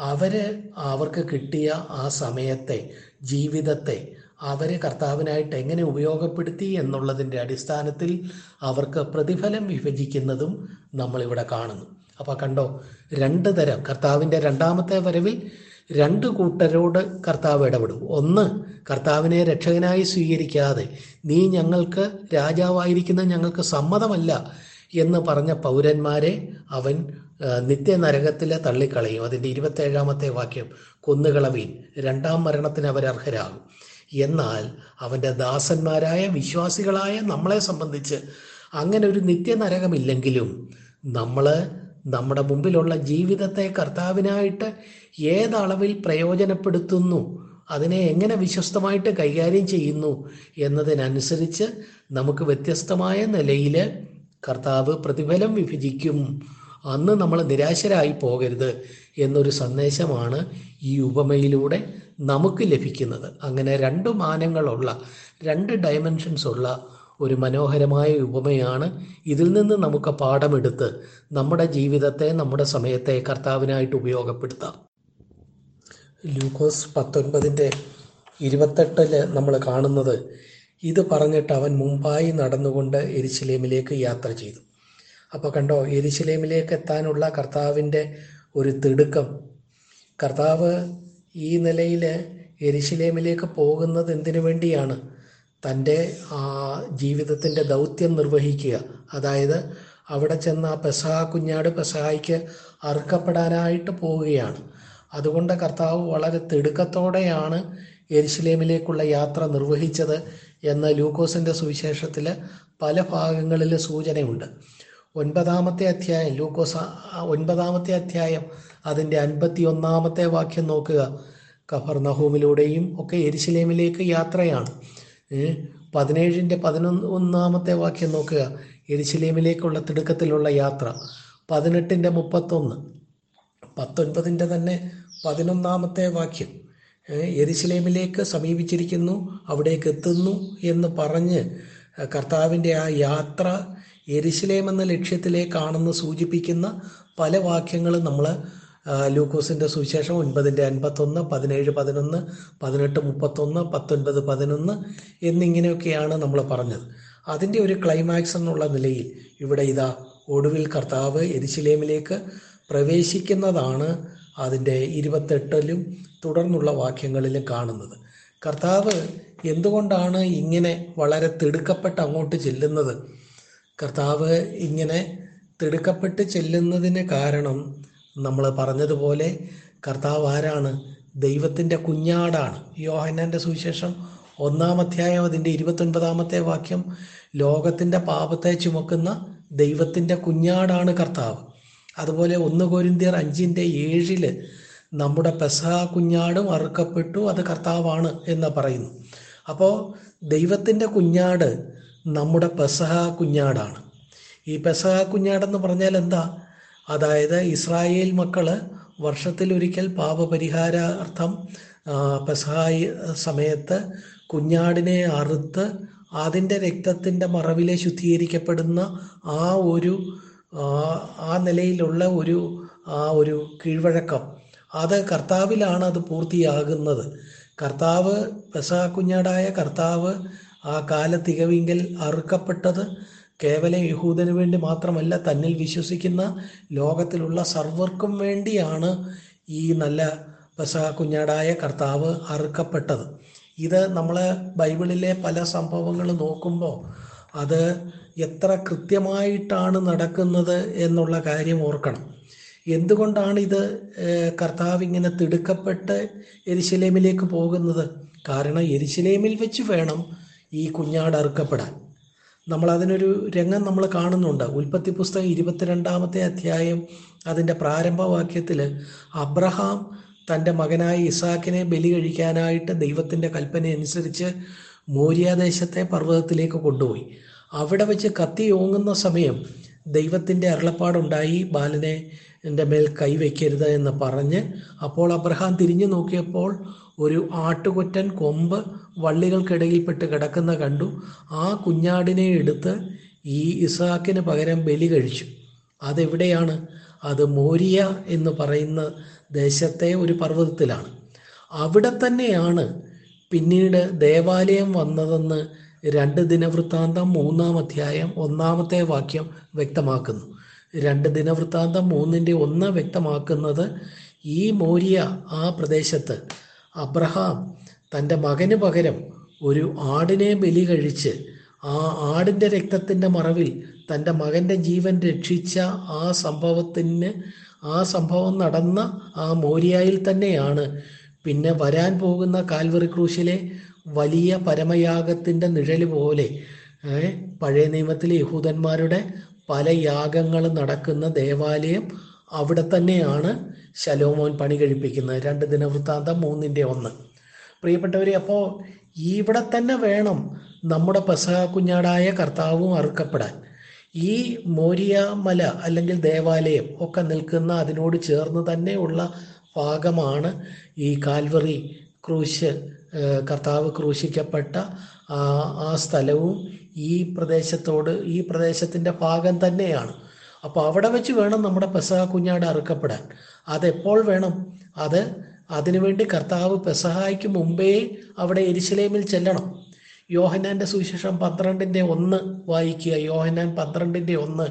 അവർ അവർക്ക് കിട്ടിയ ആ സമയത്തെ ജീവിതത്തെ അവരെ കർത്താവിനായിട്ട് എങ്ങനെ ഉപയോഗപ്പെടുത്തി എന്നുള്ളതിന്റെ അടിസ്ഥാനത്തിൽ അവർക്ക് പ്രതിഫലം വിഭജിക്കുന്നതും നമ്മളിവിടെ കാണുന്നു. അപ്പോൾ കണ്ടോ രണ്ട് തരം കർത്താവിന്റെ രണ്ടാമത്തെ വരവിൽ രണ്ട് കൂട്ടരോട് കർത്താവ് ഇടപെടും. ഒന്ന് കർത്താവിനെ രക്ഷകനായി സ്വീകരിക്കാതെ നീ ഞങ്ങൾക്ക് രാജാവായിരിക്കുന്ന ഞങ്ങൾക്ക് സമ്മതമല്ല എന്ന് പറഞ്ഞ പൗരന്മാരെ അവൻ നിത്യനരകത്തിലെ തള്ളിക്കളയും. അതിന്റെ ഇരുപത്തേഴാമത്തെ വാക്യം കൊന്നുകളവീൻ രണ്ടാം മരണത്തിന് അവർ അർഹരാകും. എന്നാൽ അവന്റെ ദാസന്മാരായ വിശ്വാസികളായ നമ്മളെ സംബന്ധിച്ച് അങ്ങനെ ഒരു നിത്യനരകമില്ലെങ്കിലും നമ്മൾ നമ്മുടെ മുമ്പിലുള്ള ജീവിതത്തെ കർത്താവിനായിട്ട് ഏതളവിൽ പ്രയോജനപ്പെടുത്തുന്നു അതിനെ എങ്ങനെ വിശ്വസ്തമായിട്ട് കൈകാര്യം ചെയ്യുന്നു എന്നതിനനുസരിച്ച് നമുക്ക് വ്യത്യസ്തമായ നിലയിൽ കർത്താവ് പ്രതിഫലം വിഭജിക്കും. അന്ന് നമ്മൾ നിരാശരായി പോകരുത് എന്നൊരു സന്ദേശമാണ് ഈ ഉപമയിലൂടെ നമുക്ക് ലഭിക്കുന്നത്. അങ്ങനെ രണ്ട് മാനങ്ങളുള്ള രണ്ട് ഡയമെൻഷൻസ് ഉള്ള ഒരു മനോഹരമായ ഉപമയാണ് ഇതിൽ നിന്ന് നമുക്ക് പാഠമെടുത്ത് നമ്മുടെ ജീവിതത്തെ നമ്മുടെ സമയത്തെ കർത്താവിനായിട്ട് ഉപയോഗപ്പെടുത്താം. ലൂക്കോസ് പത്തൊൻപതിന്റെ ഇരുപത്തെട്ടിൽ നമ്മൾ കാണുന്നത് ഇത് പറഞ്ഞിട്ട് അവൻ മുമ്പായി നടന്നുകൊണ്ട് എരിശിലേമിലേക്ക് യാത്ര ചെയ്തു. അപ്പോൾ കണ്ടോ എരിശിലേമിലേക്ക് എത്താനുള്ള കർത്താവിന്റെ ഒരു തിടുക്കം. കർത്താവ് ഈ നിലയിൽ എരിശിലേമിലേക്ക് പോകുന്നത് എന്തിനു വേണ്ടിയാണ്? തന്റെ ജീവിതത്തിന്റെ ദൗത്യം നിർവഹിക്കുക. അതായത് അവിടെ ചെന്ന ആ പെസഹ കുഞ്ഞാട് പെസഹായിക്ക് അറുക്കപ്പെടാനായിട്ട് പോവുകയാണ്. അതുകൊണ്ട് കർത്താവ് വളരെ തിടുക്കത്തോടെയാണ് എരിശിലേമിലേക്കുള്ള യാത്ര നിർവഹിച്ചത് എന്ന് ലൂക്കോസിന്റെ സുവിശേഷത്തിൽ പല ഭാഗങ്ങളിൽ സൂചനയുണ്ട്. ഒൻപതാമത്തെ അധ്യായം ലൂക്കോസ് ഒൻപതാമത്തെ അധ്യായം അതിന്റെ അൻപത്തി ഒന്നാമത്തെ വാക്യം നോക്കുക. കഫർനഹൂമിലൂടെയും ഒക്കെ എരിശിലേമിലേക്ക് യാത്രയാണ്. പതിനേഴിന്റെ പതിനൊന്ന് ഒന്നാമത്തെ വാക്യം നോക്കുക. എരിശിലേമിലേക്കുള്ള തിടുക്കത്തിലുള്ള യാത്ര. പതിനെട്ടിന്റെ മുപ്പത്തൊന്ന്. പത്തൊൻപതിന്റെ തന്നെ പതിനൊന്നാമത്തെ വാക്യം. ഏ, സമീപിച്ചിരിക്കുന്നു അവിടേക്ക് എത്തുന്നു എന്ന് പറഞ്ഞ് കർത്താവിന്റെ ആ യാത്ര യെരുശലേം എന്ന ലക്ഷ്യത്തിലേക്കാണെന്ന് സൂചിപ്പിക്കുന്ന പല വാക്യങ്ങളും നമ്മൾ ലൂക്കോസിന്റെ സുവിശേഷം ഒൻപതിന്റെ അൻപത്തൊന്ന് പതിനേഴ് പതിനൊന്ന് പതിനെട്ട് മുപ്പത്തൊന്ന് പത്തൊൻപത് പതിനൊന്ന് എന്നിങ്ങനെയൊക്കെയാണ് നമ്മൾ പറഞ്ഞത്. അതിന്റെ ഒരു ക്ലൈമാക്സ് എന്നുള്ള നിലയിൽ ഇവിടെ ഇതാ ഒടുവിൽ കർത്താവ് എരിശിലേമിലേക്ക് പ്രവേശിക്കുന്നതാണ് അതിന്റെ ഇരുപത്തെട്ടിലും തുടർന്നുള്ള വാക്യങ്ങളിലും കാണുന്നത്. കർത്താവ് എന്തുകൊണ്ടാണ് ഇങ്ങനെ വളരെ തിടുക്കപ്പെട്ട് അങ്ങോട്ട് ചെല്ലുന്നത്? കർത്താവ് ഇങ്ങനെ തിടുക്കപ്പെട്ട് ചെല്ലുന്നതിന് കാരണം നമ്മൾ പറഞ്ഞതുപോലെ കർത്താവ് ആരാണ്? ദൈവത്തിന്റെ കുഞ്ഞാടാണ്. യോഹന്നാന്റെ സുവിശേഷം ഒന്നാം അധ്യായം അതിന്റെ ഇരുപത്തൊൻപതാമത്തെ വാക്യം ലോകത്തിന്റെ പാപത്തെ ചുമക്കുന്ന ദൈവത്തിന്റെ കുഞ്ഞാടാണ് കർത്താവ്. അതുപോലെ ഒന്ന് കോരിന്തിയർ അഞ്ചിന്റെ ഏഴിൽ നമ്മുടെ പെസഹ കുഞ്ഞാടും അറുക്കപ്പെട്ടു അത് കർത്താവാണ് എന്ന് പറയുന്നു. അപ്പോൾ ദൈവത്തിന്റെ കുഞ്ഞാട് നമ്മുടെ പെസഹ കുഞ്ഞാടാണ്. ഈ പെസഹ കുഞ്ഞാടെന്ന് പറഞ്ഞാൽ എന്താ? അതായത് ഇസ്രായേൽ മക്കൾ വർഷത്തിലൊരിക്കൽ പാപപരിഹാരാർത്ഥം പെസഹ സമയത്ത് കുഞ്ഞാടിനെ അറുത്ത് അതിന്റെ രക്തത്തിന്റെ മറവിലെ ശുദ്ധീകരിക്കപ്പെടുന്ന ആ ഒരു ആ, നിലയിലുള്ള ഒരു ആ ഒരു കീഴ്വഴക്കം. അത് കർത്താവിലാണ് അത് പൂർത്തിയാകുന്നത്. കർത്താവ് പെസാ കുഞ്ഞാടായ കർത്താവ് ആ കാല തികവിങ്കൽ അറുക്കപ്പെട്ടത് കേവലം യഹൂദന് വേണ്ടി മാത്രമല്ല തന്നിൽ വിശ്വസിക്കുന്ന ലോകത്തിലുള്ള സർവർക്കും വേണ്ടിയാണ് ഈ നല്ല പെസാ കുഞ്ഞാടായ കർത്താവ് അറുക്കപ്പെട്ടത്. ഇത് നമ്മൾ ബൈബിളിലെ പല സംഭവങ്ങൾ നോക്കുമ്പോൾ അത് എത്ര കൃത്യമായിട്ടാണ് നടക്കുന്നത് എന്നുള്ള കാര്യം ഓർക്കണം. എന്തുകൊണ്ടാണ് ഇത് കർത്താവ് ഇങ്ങനെ തിടുക്കപ്പെട്ട് എരിശിലേമിലേക്ക് പോകുന്നത്? കാരണം എരിശിലേമിൽ വെച്ച് വേണം ഈ കുഞ്ഞാട് അറുക്കപ്പെടാൻ. നമ്മൾ അതിനൊരു രംഗം നമ്മൾ കാണുന്നുണ്ട്. ഉൽപ്പത്തി പുസ്തകം ഇരുപത്തിരണ്ടാമത്തെ അധ്യായം അതിന്റെ പ്രാരംഭവാക്യത്തിൽ അബ്രഹാം തന്റെ മകനായ ഇസാക്കിനെ ബലി കഴിക്കാനായിട്ട് ദൈവത്തിന്റെ കൽപ്പന അനുസരിച്ച് മോര്യാദേശത്തെ പർവതത്തിലേക്ക് കൊണ്ടുപോയി. അവിടെ വെച്ച് കത്തി ഓങ്ങുന്ന സമയം ദൈവത്തിന്റെ അരുളപ്പാടുണ്ടായി ബാലനെ എന്റെ മേൽ കൈവയ്ക്കരുത് എന്ന് പറഞ്ഞ് അപ്പോൾ അബ്രഹാം തിരിഞ്ഞു നോക്കിയപ്പോൾ ഒരു ആട്ടുകൊറ്റൻ കൊമ്പ് വള്ളികൾക്കിടയിൽപ്പെട്ട് കിടക്കുന്ന കണ്ടു. ആ കുഞ്ഞാടിനെ എടുത്ത് ഈ ഇസാക്കിന് പകരം ബലി കഴിച്ചു. അതെവിടെയാണ്? അത് മോരിയ എന്ന് പറയുന്ന ദേശത്തെ ഒരു പർവതത്തിലാണ്. അവിടെ തന്നെയാണ് പിന്നീട് ദേവാലയം വന്നതെന്ന് രണ്ട് ദിനവൃത്താന്തം മൂന്നാം അധ്യായം ഒന്നാമത്തെ വാക്യം വ്യക്തമാക്കുന്നു. രണ്ട് ദിനവൃത്താന്തം മൂന്നിന്റെ ഒന്ന് വ്യക്തമാക്കുന്നത് ഈ മോരിയ ആ പ്രദേശത്ത് അബ്രഹാം തന്റെ മകന് പകരം ഒരു ആടിനെ ബലി കഴിച്ച് ആ ആടിന്റെ രക്തത്തിന്റെ മറവിൽ തന്റെ മകന്റെ ജീവൻ രക്ഷിച്ച ആ സംഭവത്തിന് ആ സംഭവം നടന്ന ആ മോരിയായിൽ തന്നെയാണ്. പിന്നെ വരാൻ പോകുന്ന കാൽവറി ക്രൂശിലെ വലിയ പരമയാഗത്തിന്റെ നിഴൽ പോലെ പഴയ നിയമത്തിലെ യഹൂദന്മാരുടെ പല യാഗങ്ങളും നടക്കുന്ന ദേവാലയം അവിടെ തന്നെയാണ് ശലോമോൻ പണി കഴിപ്പിക്കുന്നത്. രണ്ട് ദിനവൃത്താന്തം മൂന്നിന്റെ ഒന്ന്. പ്രിയപ്പെട്ടവരെ അപ്പോൾ ഇവിടെ തന്നെ വേണം നമ്മുടെ പെസഹ കുഞ്ഞാടായ കർത്താവും അറുക്കപ്പെടാൻ. ഈ മോരിയ മല അല്ലെങ്കിൽ ദേവാലയം ഒക്കെ നിൽക്കുന്ന അതിനോട് ചേർന്ന് തന്നെയുള്ള ഭാഗമാണ് ഈ കാൽവറി ക്രൂശ് കർത്താവ് ക്രൂശിക്കപ്പെട്ട ആ സ്ഥലവും ഈ പ്രദേശത്തോട് ഈ പ്രദേശത്തിന്റെ ഭാഗം തന്നെയാണ്. അപ്പോൾ അവിടെ വെച്ച് വേണം നമ്മുടെ പെസഹ കുഞ്ഞാട് അറുക്കപ്പെടാൻ. അതെപ്പോൾ വേണം? അത് അതിനുവേണ്ടി കർത്താവ് പെസഹായ്ക്ക് മുമ്പേ അവിടെ എരിശിലേമിൽ ചെല്ലണം. യോഹനാന്റെ സുവിശേഷം പന്ത്രണ്ടിന്റെ ഒന്ന് വായിക്കുക. യോഹനാൻ പന്ത്രണ്ടിന്റെ ഒന്ന്.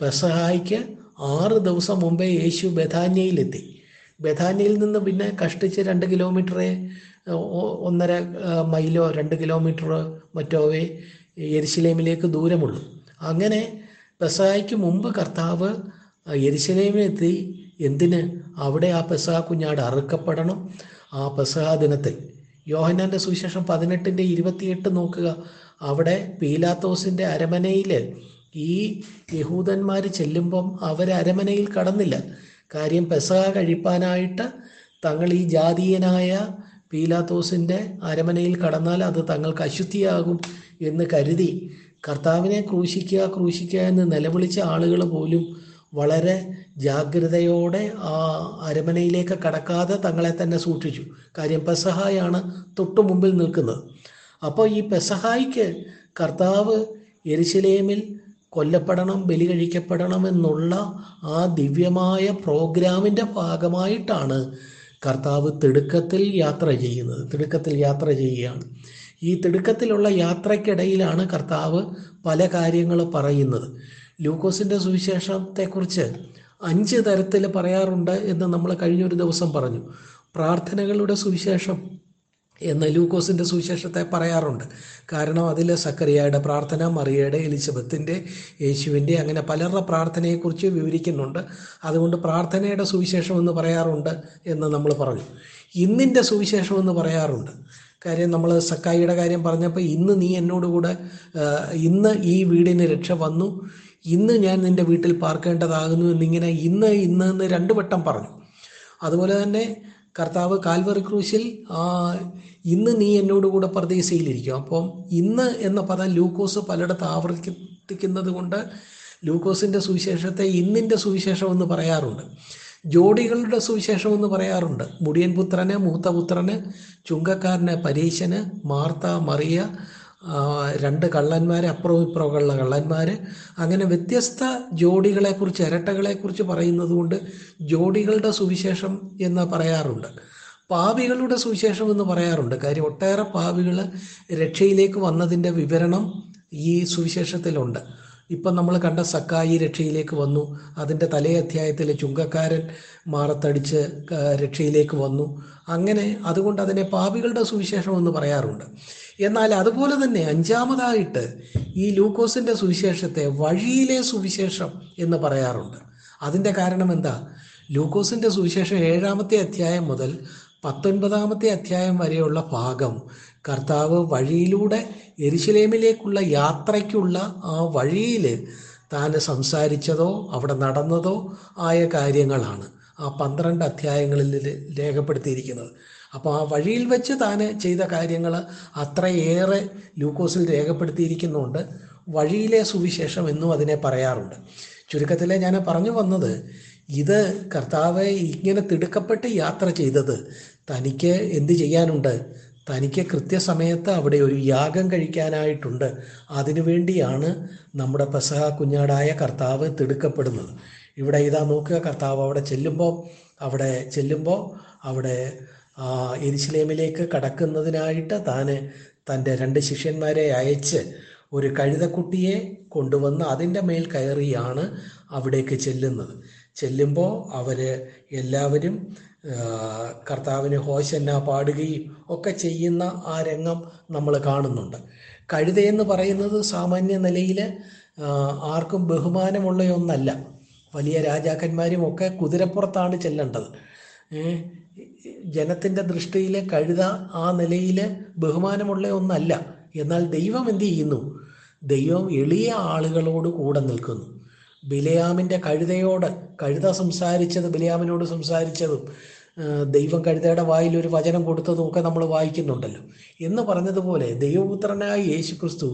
പെസഹായ്ക്ക് ആറ് ദിവസം മുമ്പേ യേശു ബഥാന്യയിലെത്തി. ബഥാന്യയിൽ നിന്ന് പിന്നെ കഷ്ടിച്ച് രണ്ട് കിലോമീറ്ററേ ഒന്നര മൈലോ രണ്ട് കിലോമീറ്ററോ മറ്റോവേ എരിശിലേമിലേക്ക് ദൂരമുള്ളൂ. അങ്ങനെ പെസഹായ്ക്ക് മുമ്പ് കർത്താവ് എരിശിലേമിലെത്തി എന്തിന് അവിടെ ആ പെസഹ കുഞ്ഞാട് അറുക്കപ്പെടണം? ആ പെസഹ ദിനത്തിൽ യോഹന്നാന്റെ സുവിശേഷം പതിനെട്ടിന്റെ ഇരുപത്തിയെട്ട് നോക്കുക. അവിടെ പീലാത്തോസിന്റെ അരമനയിൽ ഈ യഹൂദന്മാർ ചെല്ലുമ്പം അവർ അരമനയിൽ കടന്നില്ല. കാര്യം പെസഹ കഴിപ്പാനായിട്ട് തങ്ങൾ ഈ ജാതീയനായ പീലാത്തോസിന്റെ അരമനയിൽ കടന്നാൽ അത് തങ്ങൾക്ക് അശുദ്ധിയാകും എന്ന് കരുതി കർത്താവിനെ ക്രൂശിക്കുക ക്രൂശിക്കുക എന്ന് നിലവിളിച്ച ആളുകൾ പോലും വളരെ ജാഗ്രതയോടെ ആ അരമനയിലേക്ക് കടക്കാതെ തങ്ങളെ തന്നെ സൂക്ഷിച്ചു. കാര്യം പെസഹായാണ് തൊട്ടു മുമ്പിൽ നിൽക്കുന്നത്. അപ്പോൾ ഈ പെസഹായിക്ക് കർത്താവ് എരിശിലേമിൽ കൊല്ലപ്പെടണം ബലി കഴിക്കപ്പെടണം എന്നുള്ള ആ ദിവ്യമായ പ്രോഗ്രാമിന്റെ ഭാഗമായിട്ടാണ് കർത്താവ് തിടുക്കത്തിൽ യാത്ര ചെയ്യുന്നത് തിടുക്കത്തിൽ യാത്ര ചെയ്യുകയാണ്. ഈ തിടുക്കത്തിലുള്ള യാത്രയ്ക്കിടയിലാണ് കർത്താവ് പല കാര്യങ്ങൾ പറയുന്നത്. ലൂക്കോസിന്റെ സുവിശേഷത്തെക്കുറിച്ച് അഞ്ച് തരത്തിൽ പറയാറുണ്ട് എന്ന് നമ്മൾ കഴിഞ്ഞൊരു ദിവസം പറഞ്ഞു. പ്രാർത്ഥനകളുടെ സുവിശേഷം എന്ന് ലൂക്കോസിന്റെ സുവിശേഷത്തെ പറയാറുണ്ട്. കാരണം അതിൽ സക്കറിയയുടെ പ്രാർത്ഥന മറിയയുടെ എലിസബത്തിന്റെ യേശുവിന്റെ അങ്ങനെ പലരുടെ പ്രാർത്ഥനയെക്കുറിച്ച് വിവരിക്കുന്നുണ്ട്. അതുകൊണ്ട് പ്രാർത്ഥനയുടെ സുവിശേഷം എന്ന് പറയാറുണ്ട് എന്ന് നമ്മൾ പറഞ്ഞു. ഇന്നിന്റെ സുവിശേഷം എന്ന് പറയാറുണ്ട്. കാര്യം നമ്മൾ സക്കായിയുടെ കാര്യം പറഞ്ഞപ്പോൾ ഇന്ന് നീ എന്നോട് കൂടെ ആ, ഇന്ന് ഈ വീടിന് രക്ഷ വന്നു. ഇന്ന് ഞാൻ നിന്റെ വീട്ടിൽ പാർക്കേണ്ടതാകുന്നു എന്നിങ്ങനെ ഇന്ന് ഇന്ന് എന്ന് രണ്ടു വട്ടം പറഞ്ഞു. അതുപോലെ തന്നെ കർത്താവ് കാൽവറി ക്രൂശിൽ ഇന്ന് നീ എന്നോട് കൂടെ പ്രതീക്ഷയിലിരിക്കും അപ്പം ഇന്ന് എന്ന പദം ലൂക്കോസ് പലയിടത്ത് ആവർത്തിക്കുന്നത് കൊണ്ട് ലൂക്കോസിന്റെ സുവിശേഷത്തെ ഇന്നിന്റെ സുവിശേഷം എന്ന് പറയാറുണ്ട്. ജോഡികളുടെ സുവിശേഷം എന്ന് പറയാറുണ്ട്. മുടിയൻ പുത്രന് മൂത്ത പുത്രന് ചുങ്കക്കാരന് പരീശന് മാർത്ത മറിയ രണ്ട് കള്ളന്മാരെ അപ്പുറവും ഇപ്പുറമുള്ള കള്ളന്മാർ അങ്ങനെ വ്യത്യസ്ത ജോഡികളെക്കുറിച്ച് ഇരട്ടകളെക്കുറിച്ച് പറയുന്നത് കൊണ്ട് ജോഡികളുടെ സുവിശേഷം എന്ന് പറയാറുണ്ട്. പാപികളുടെ സുവിശേഷം എന്ന് പറയാറുണ്ട്. കാര്യം ഒട്ടേറെ പാപികൾ രക്ഷയിലേക്ക് വന്നതിന്റെ വിവരണം ഈ സുവിശേഷത്തിലുണ്ട്. ഇപ്പം നമ്മൾ കണ്ട സക്കായി രക്ഷയിലേക്ക് വന്നു അതിന്റെ തലേ അധ്യായത്തിൽ ചുങ്കക്കാരൻ മാറത്തടിച്ച് രക്ഷയിലേക്ക് വന്നു. അങ്ങനെ അതുകൊണ്ട് അതിനെ പാപികളുടെ സുവിശേഷം എന്ന് പറയാറുണ്ട്. എന്നാൽ അതുപോലെ തന്നെ അഞ്ചാമതായിട്ട് ഈ ലൂക്കോസിന്റെ സുവിശേഷത്തെ വഴിയിലെ സുവിശേഷം എന്ന് പറയാറുണ്ട്. അതിന്റെ കാരണം എന്താ? ലൂക്കോസിന്റെ സുവിശേഷം ഏഴാമത്തെ അധ്യായം മുതൽ പത്തൊൻപതാമത്തെ അധ്യായം വരെയുള്ള ഭാഗം കർത്താവ് വഴിയിലൂടെ എരിശിലേമിലേക്കുള്ള യാത്രയ്ക്കുള്ള ആ വഴിയിൽ താൻ സംസാരിച്ചതോ അവിടെ നടന്നതോ ആയ കാര്യങ്ങളാണ് ആ പന്ത്രണ്ട് അധ്യായങ്ങളിൽ രേഖപ്പെടുത്തിയിരിക്കുന്നത്. അപ്പോൾ ആ വഴിയിൽ വെച്ച് താൻ ചെയ്ത കാര്യങ്ങൾ അത്രയേറെ ലൂക്കോസിൽ രേഖപ്പെടുത്തിയിരിക്കുന്നുണ്ട്. വഴിയിലെ സുവിശേഷം എന്നും അതിനെ പറയാറുണ്ട്. ചുരുക്കത്തിൽ ഞാൻ പറഞ്ഞു വന്നത് ഇത് കർത്താവ് ഇങ്ങനെ തിടുക്കപ്പെട്ട് യാത്ര ചെയ്തത് തനിക്ക് എന്ത് ചെയ്യാനുണ്ട്? തനിക്ക് കൃത്യസമയത്ത് അവിടെ ഒരു യാഗം കഴിക്കാനായിട്ടുണ്ട്. അതിനുവേണ്ടിയാണ് നമ്മുടെ പെസഹ കുഞ്ഞാടായ കർത്താവ് തിടുക്കപ്പെടുന്നത്. ഇവിടെ ഇതാ നോക്കുക കർത്താവ് അവിടെ ചെല്ലുമ്പോൾ അവിടെ ചെല്ലുമ്പോൾ അവിടെ എരിശിലേമിലേക്ക് കടക്കുന്നതിനായിട്ട് താന് തന്റെ രണ്ട് ശിഷ്യന്മാരെ അയച്ച് ഒരു കഴുതക്കുട്ടിയെ കൊണ്ടുവന്ന് അതിന്റെ മേൽ കയറിയാണ് അവിടേക്ക് ചെല്ലുന്നത്. ചെല്ലുമ്പോൾ അവർ എല്ലാവരും കർത്താവിന് ഹോശന്ന പാടുകയും ഒക്കെ ചെയ്യുന്ന ആ രംഗം നമ്മൾ കാണുന്നുണ്ട്. കഴുതയെന്ന് പറയുന്നത് സാമാന്യ നിലയിൽ ആർക്കും ബഹുമാനമുള്ള ഒന്നല്ല. വലിയ രാജാക്കന്മാരും ഒക്കെ കുതിരപ്പുറത്താണ് ചെല്ലേണ്ടത്. ഏ, ജനത്തിന്റെ ദൃഷ്ടിയിൽ കഴുത ആ നിലയിൽ ബഹുമാനമുള്ള ഒന്നല്ല. എന്നാൽ ദൈവം എന്ത് ചെയ്യുന്നു? ദൈവം എളിയ ആളുകളോട് കൂടെ നിൽക്കുന്നു. ബിലയാമിന്റെ കഴുതയോട് കഴുത സംസാരിച്ചത് ബിലയാമിനോട് സംസാരിച്ചതും ദൈവം കഴുതയുടെ വായിൽ ഒരു വചനം കൊടുത്തതും ഒക്കെ നമ്മൾ വായിക്കുന്നുണ്ടല്ലോ. എന്ന് പറഞ്ഞതുപോലെ ദൈവപുത്രനായ യേശു ക്രിസ്തു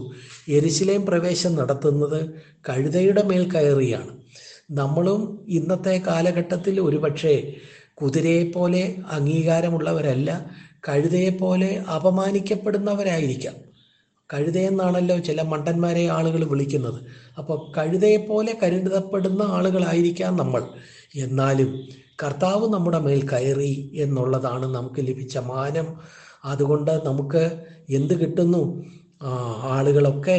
എരിശിലേം പ്രവേശം നടത്തുന്നത് കഴുതയുടെ മേൽ കയറിയാണ്. നമ്മളും ഇന്നത്തെ കാലഘട്ടത്തിൽ ഒരുപക്ഷെ കുതിരയെപ്പോലെ അംഗീകാരമുള്ളവരല്ല കഴുതയെപ്പോലെ അപമാനിക്കപ്പെടുന്നവരായിരിക്കാം. കഴുതയെന്നാണല്ലോ ചില മണ്ടന്മാരെ ആളുകൾ വിളിക്കുന്നത്. അപ്പോൾ കഴുതയെപ്പോലെ കരുതപ്പെടുന്ന ആളുകളായിരിക്കാം നമ്മൾ. എന്നാലും കർത്താവ് നമ്മുടെ മേൽ കയറി എന്നുള്ളതാണ് നമുക്ക് ലഭിച്ച മാനം. അതുകൊണ്ട് നമുക്ക് എന്ത് കിട്ടുന്നു? ആളുകളൊക്കെ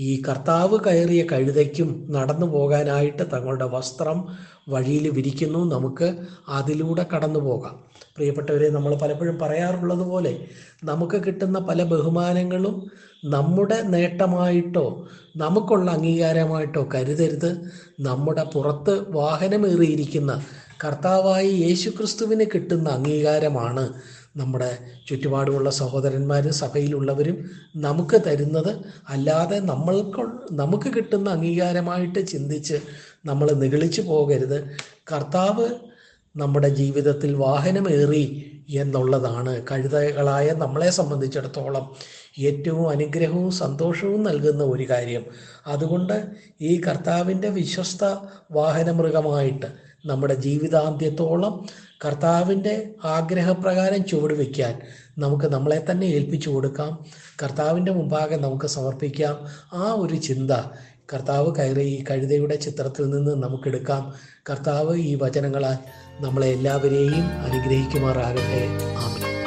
ഈ കർത്താവ് കയറിയ കഴുതയ്ക്കും നടന്നു പോകാനായിട്ട് തങ്ങളുടെ വസ്ത്രം വഴിയിൽ വിരിക്കുന്നു. നമുക്ക് അതിലൂടെ കടന്നു പോകാം. പ്രിയപ്പെട്ടവരെ നമ്മൾ പലപ്പോഴും പറയാറുള്ളത് പോലെ നമുക്ക് കിട്ടുന്ന പല ബഹുമാനങ്ങളും നമ്മുടെ നേട്ടമായിട്ടോ നമുക്കുള്ള അംഗീകാരമായിട്ടോ കരുതരുത്. നമ്മുടെ പുറത്ത് വാഹനമേറിയിരിക്കുന്ന കർത്താവായി യേശുക്രിസ്തുവിന് കിട്ടുന്ന അംഗീകാരമാണ് നമ്മുടെ ചുറ്റുപാടുമുള്ള സഹോദരന്മാരും സഭയിലുള്ളവരും നമുക്ക് തരുന്നത് അല്ലാതെ നമ്മൾക്ക് നമുക്ക് കിട്ടുന്ന അംഗീകാരമായിട്ട് ചിന്തിച്ച് നമ്മൾ നിഗളിച്ചു പോകരുത്. കർത്താവ് നമ്മുടെ ജീവിതത്തിൽ വാഹനമേറി എന്നുള്ളതാണ് കഴുതകളായ നമ്മളെ സംബന്ധിച്ചിടത്തോളം ഏറ്റവും അനുഗ്രഹവും സന്തോഷവും നൽകുന്ന ഒരു കാര്യം. അതുകൊണ്ട് ഈ കർത്താവിന്റെ വിശ്വസ്ത വാഹനമൃഗമായിട്ട് നമ്മുടെ ജീവിതാന്ത്യത്തോളം കർത്താവിന്റെ ആഗ്രഹപ്രകാരം ചുവട് വയ്ക്കാൻ നമുക്ക് നമ്മളെ തന്നെ ഏൽപ്പിച്ചു കൊടുക്കാം. കർത്താവിന്റെ മുമ്പാകെ നമുക്ക് സമർപ്പിക്കാം. ആ ഒരു ചിന്ത കർത്താവ് കയറി ഈ കഴുതയുടെ ചിത്രത്തിൽ നിന്ന് നമുക്കെടുക്കാം കർത്താവ് ഈ വചനങ്ങളാൽ നമ്മളെ എല്ലാവരെയും അനുഗ്രഹിക്കുമാറാകട്ടെ. ആമേൻ.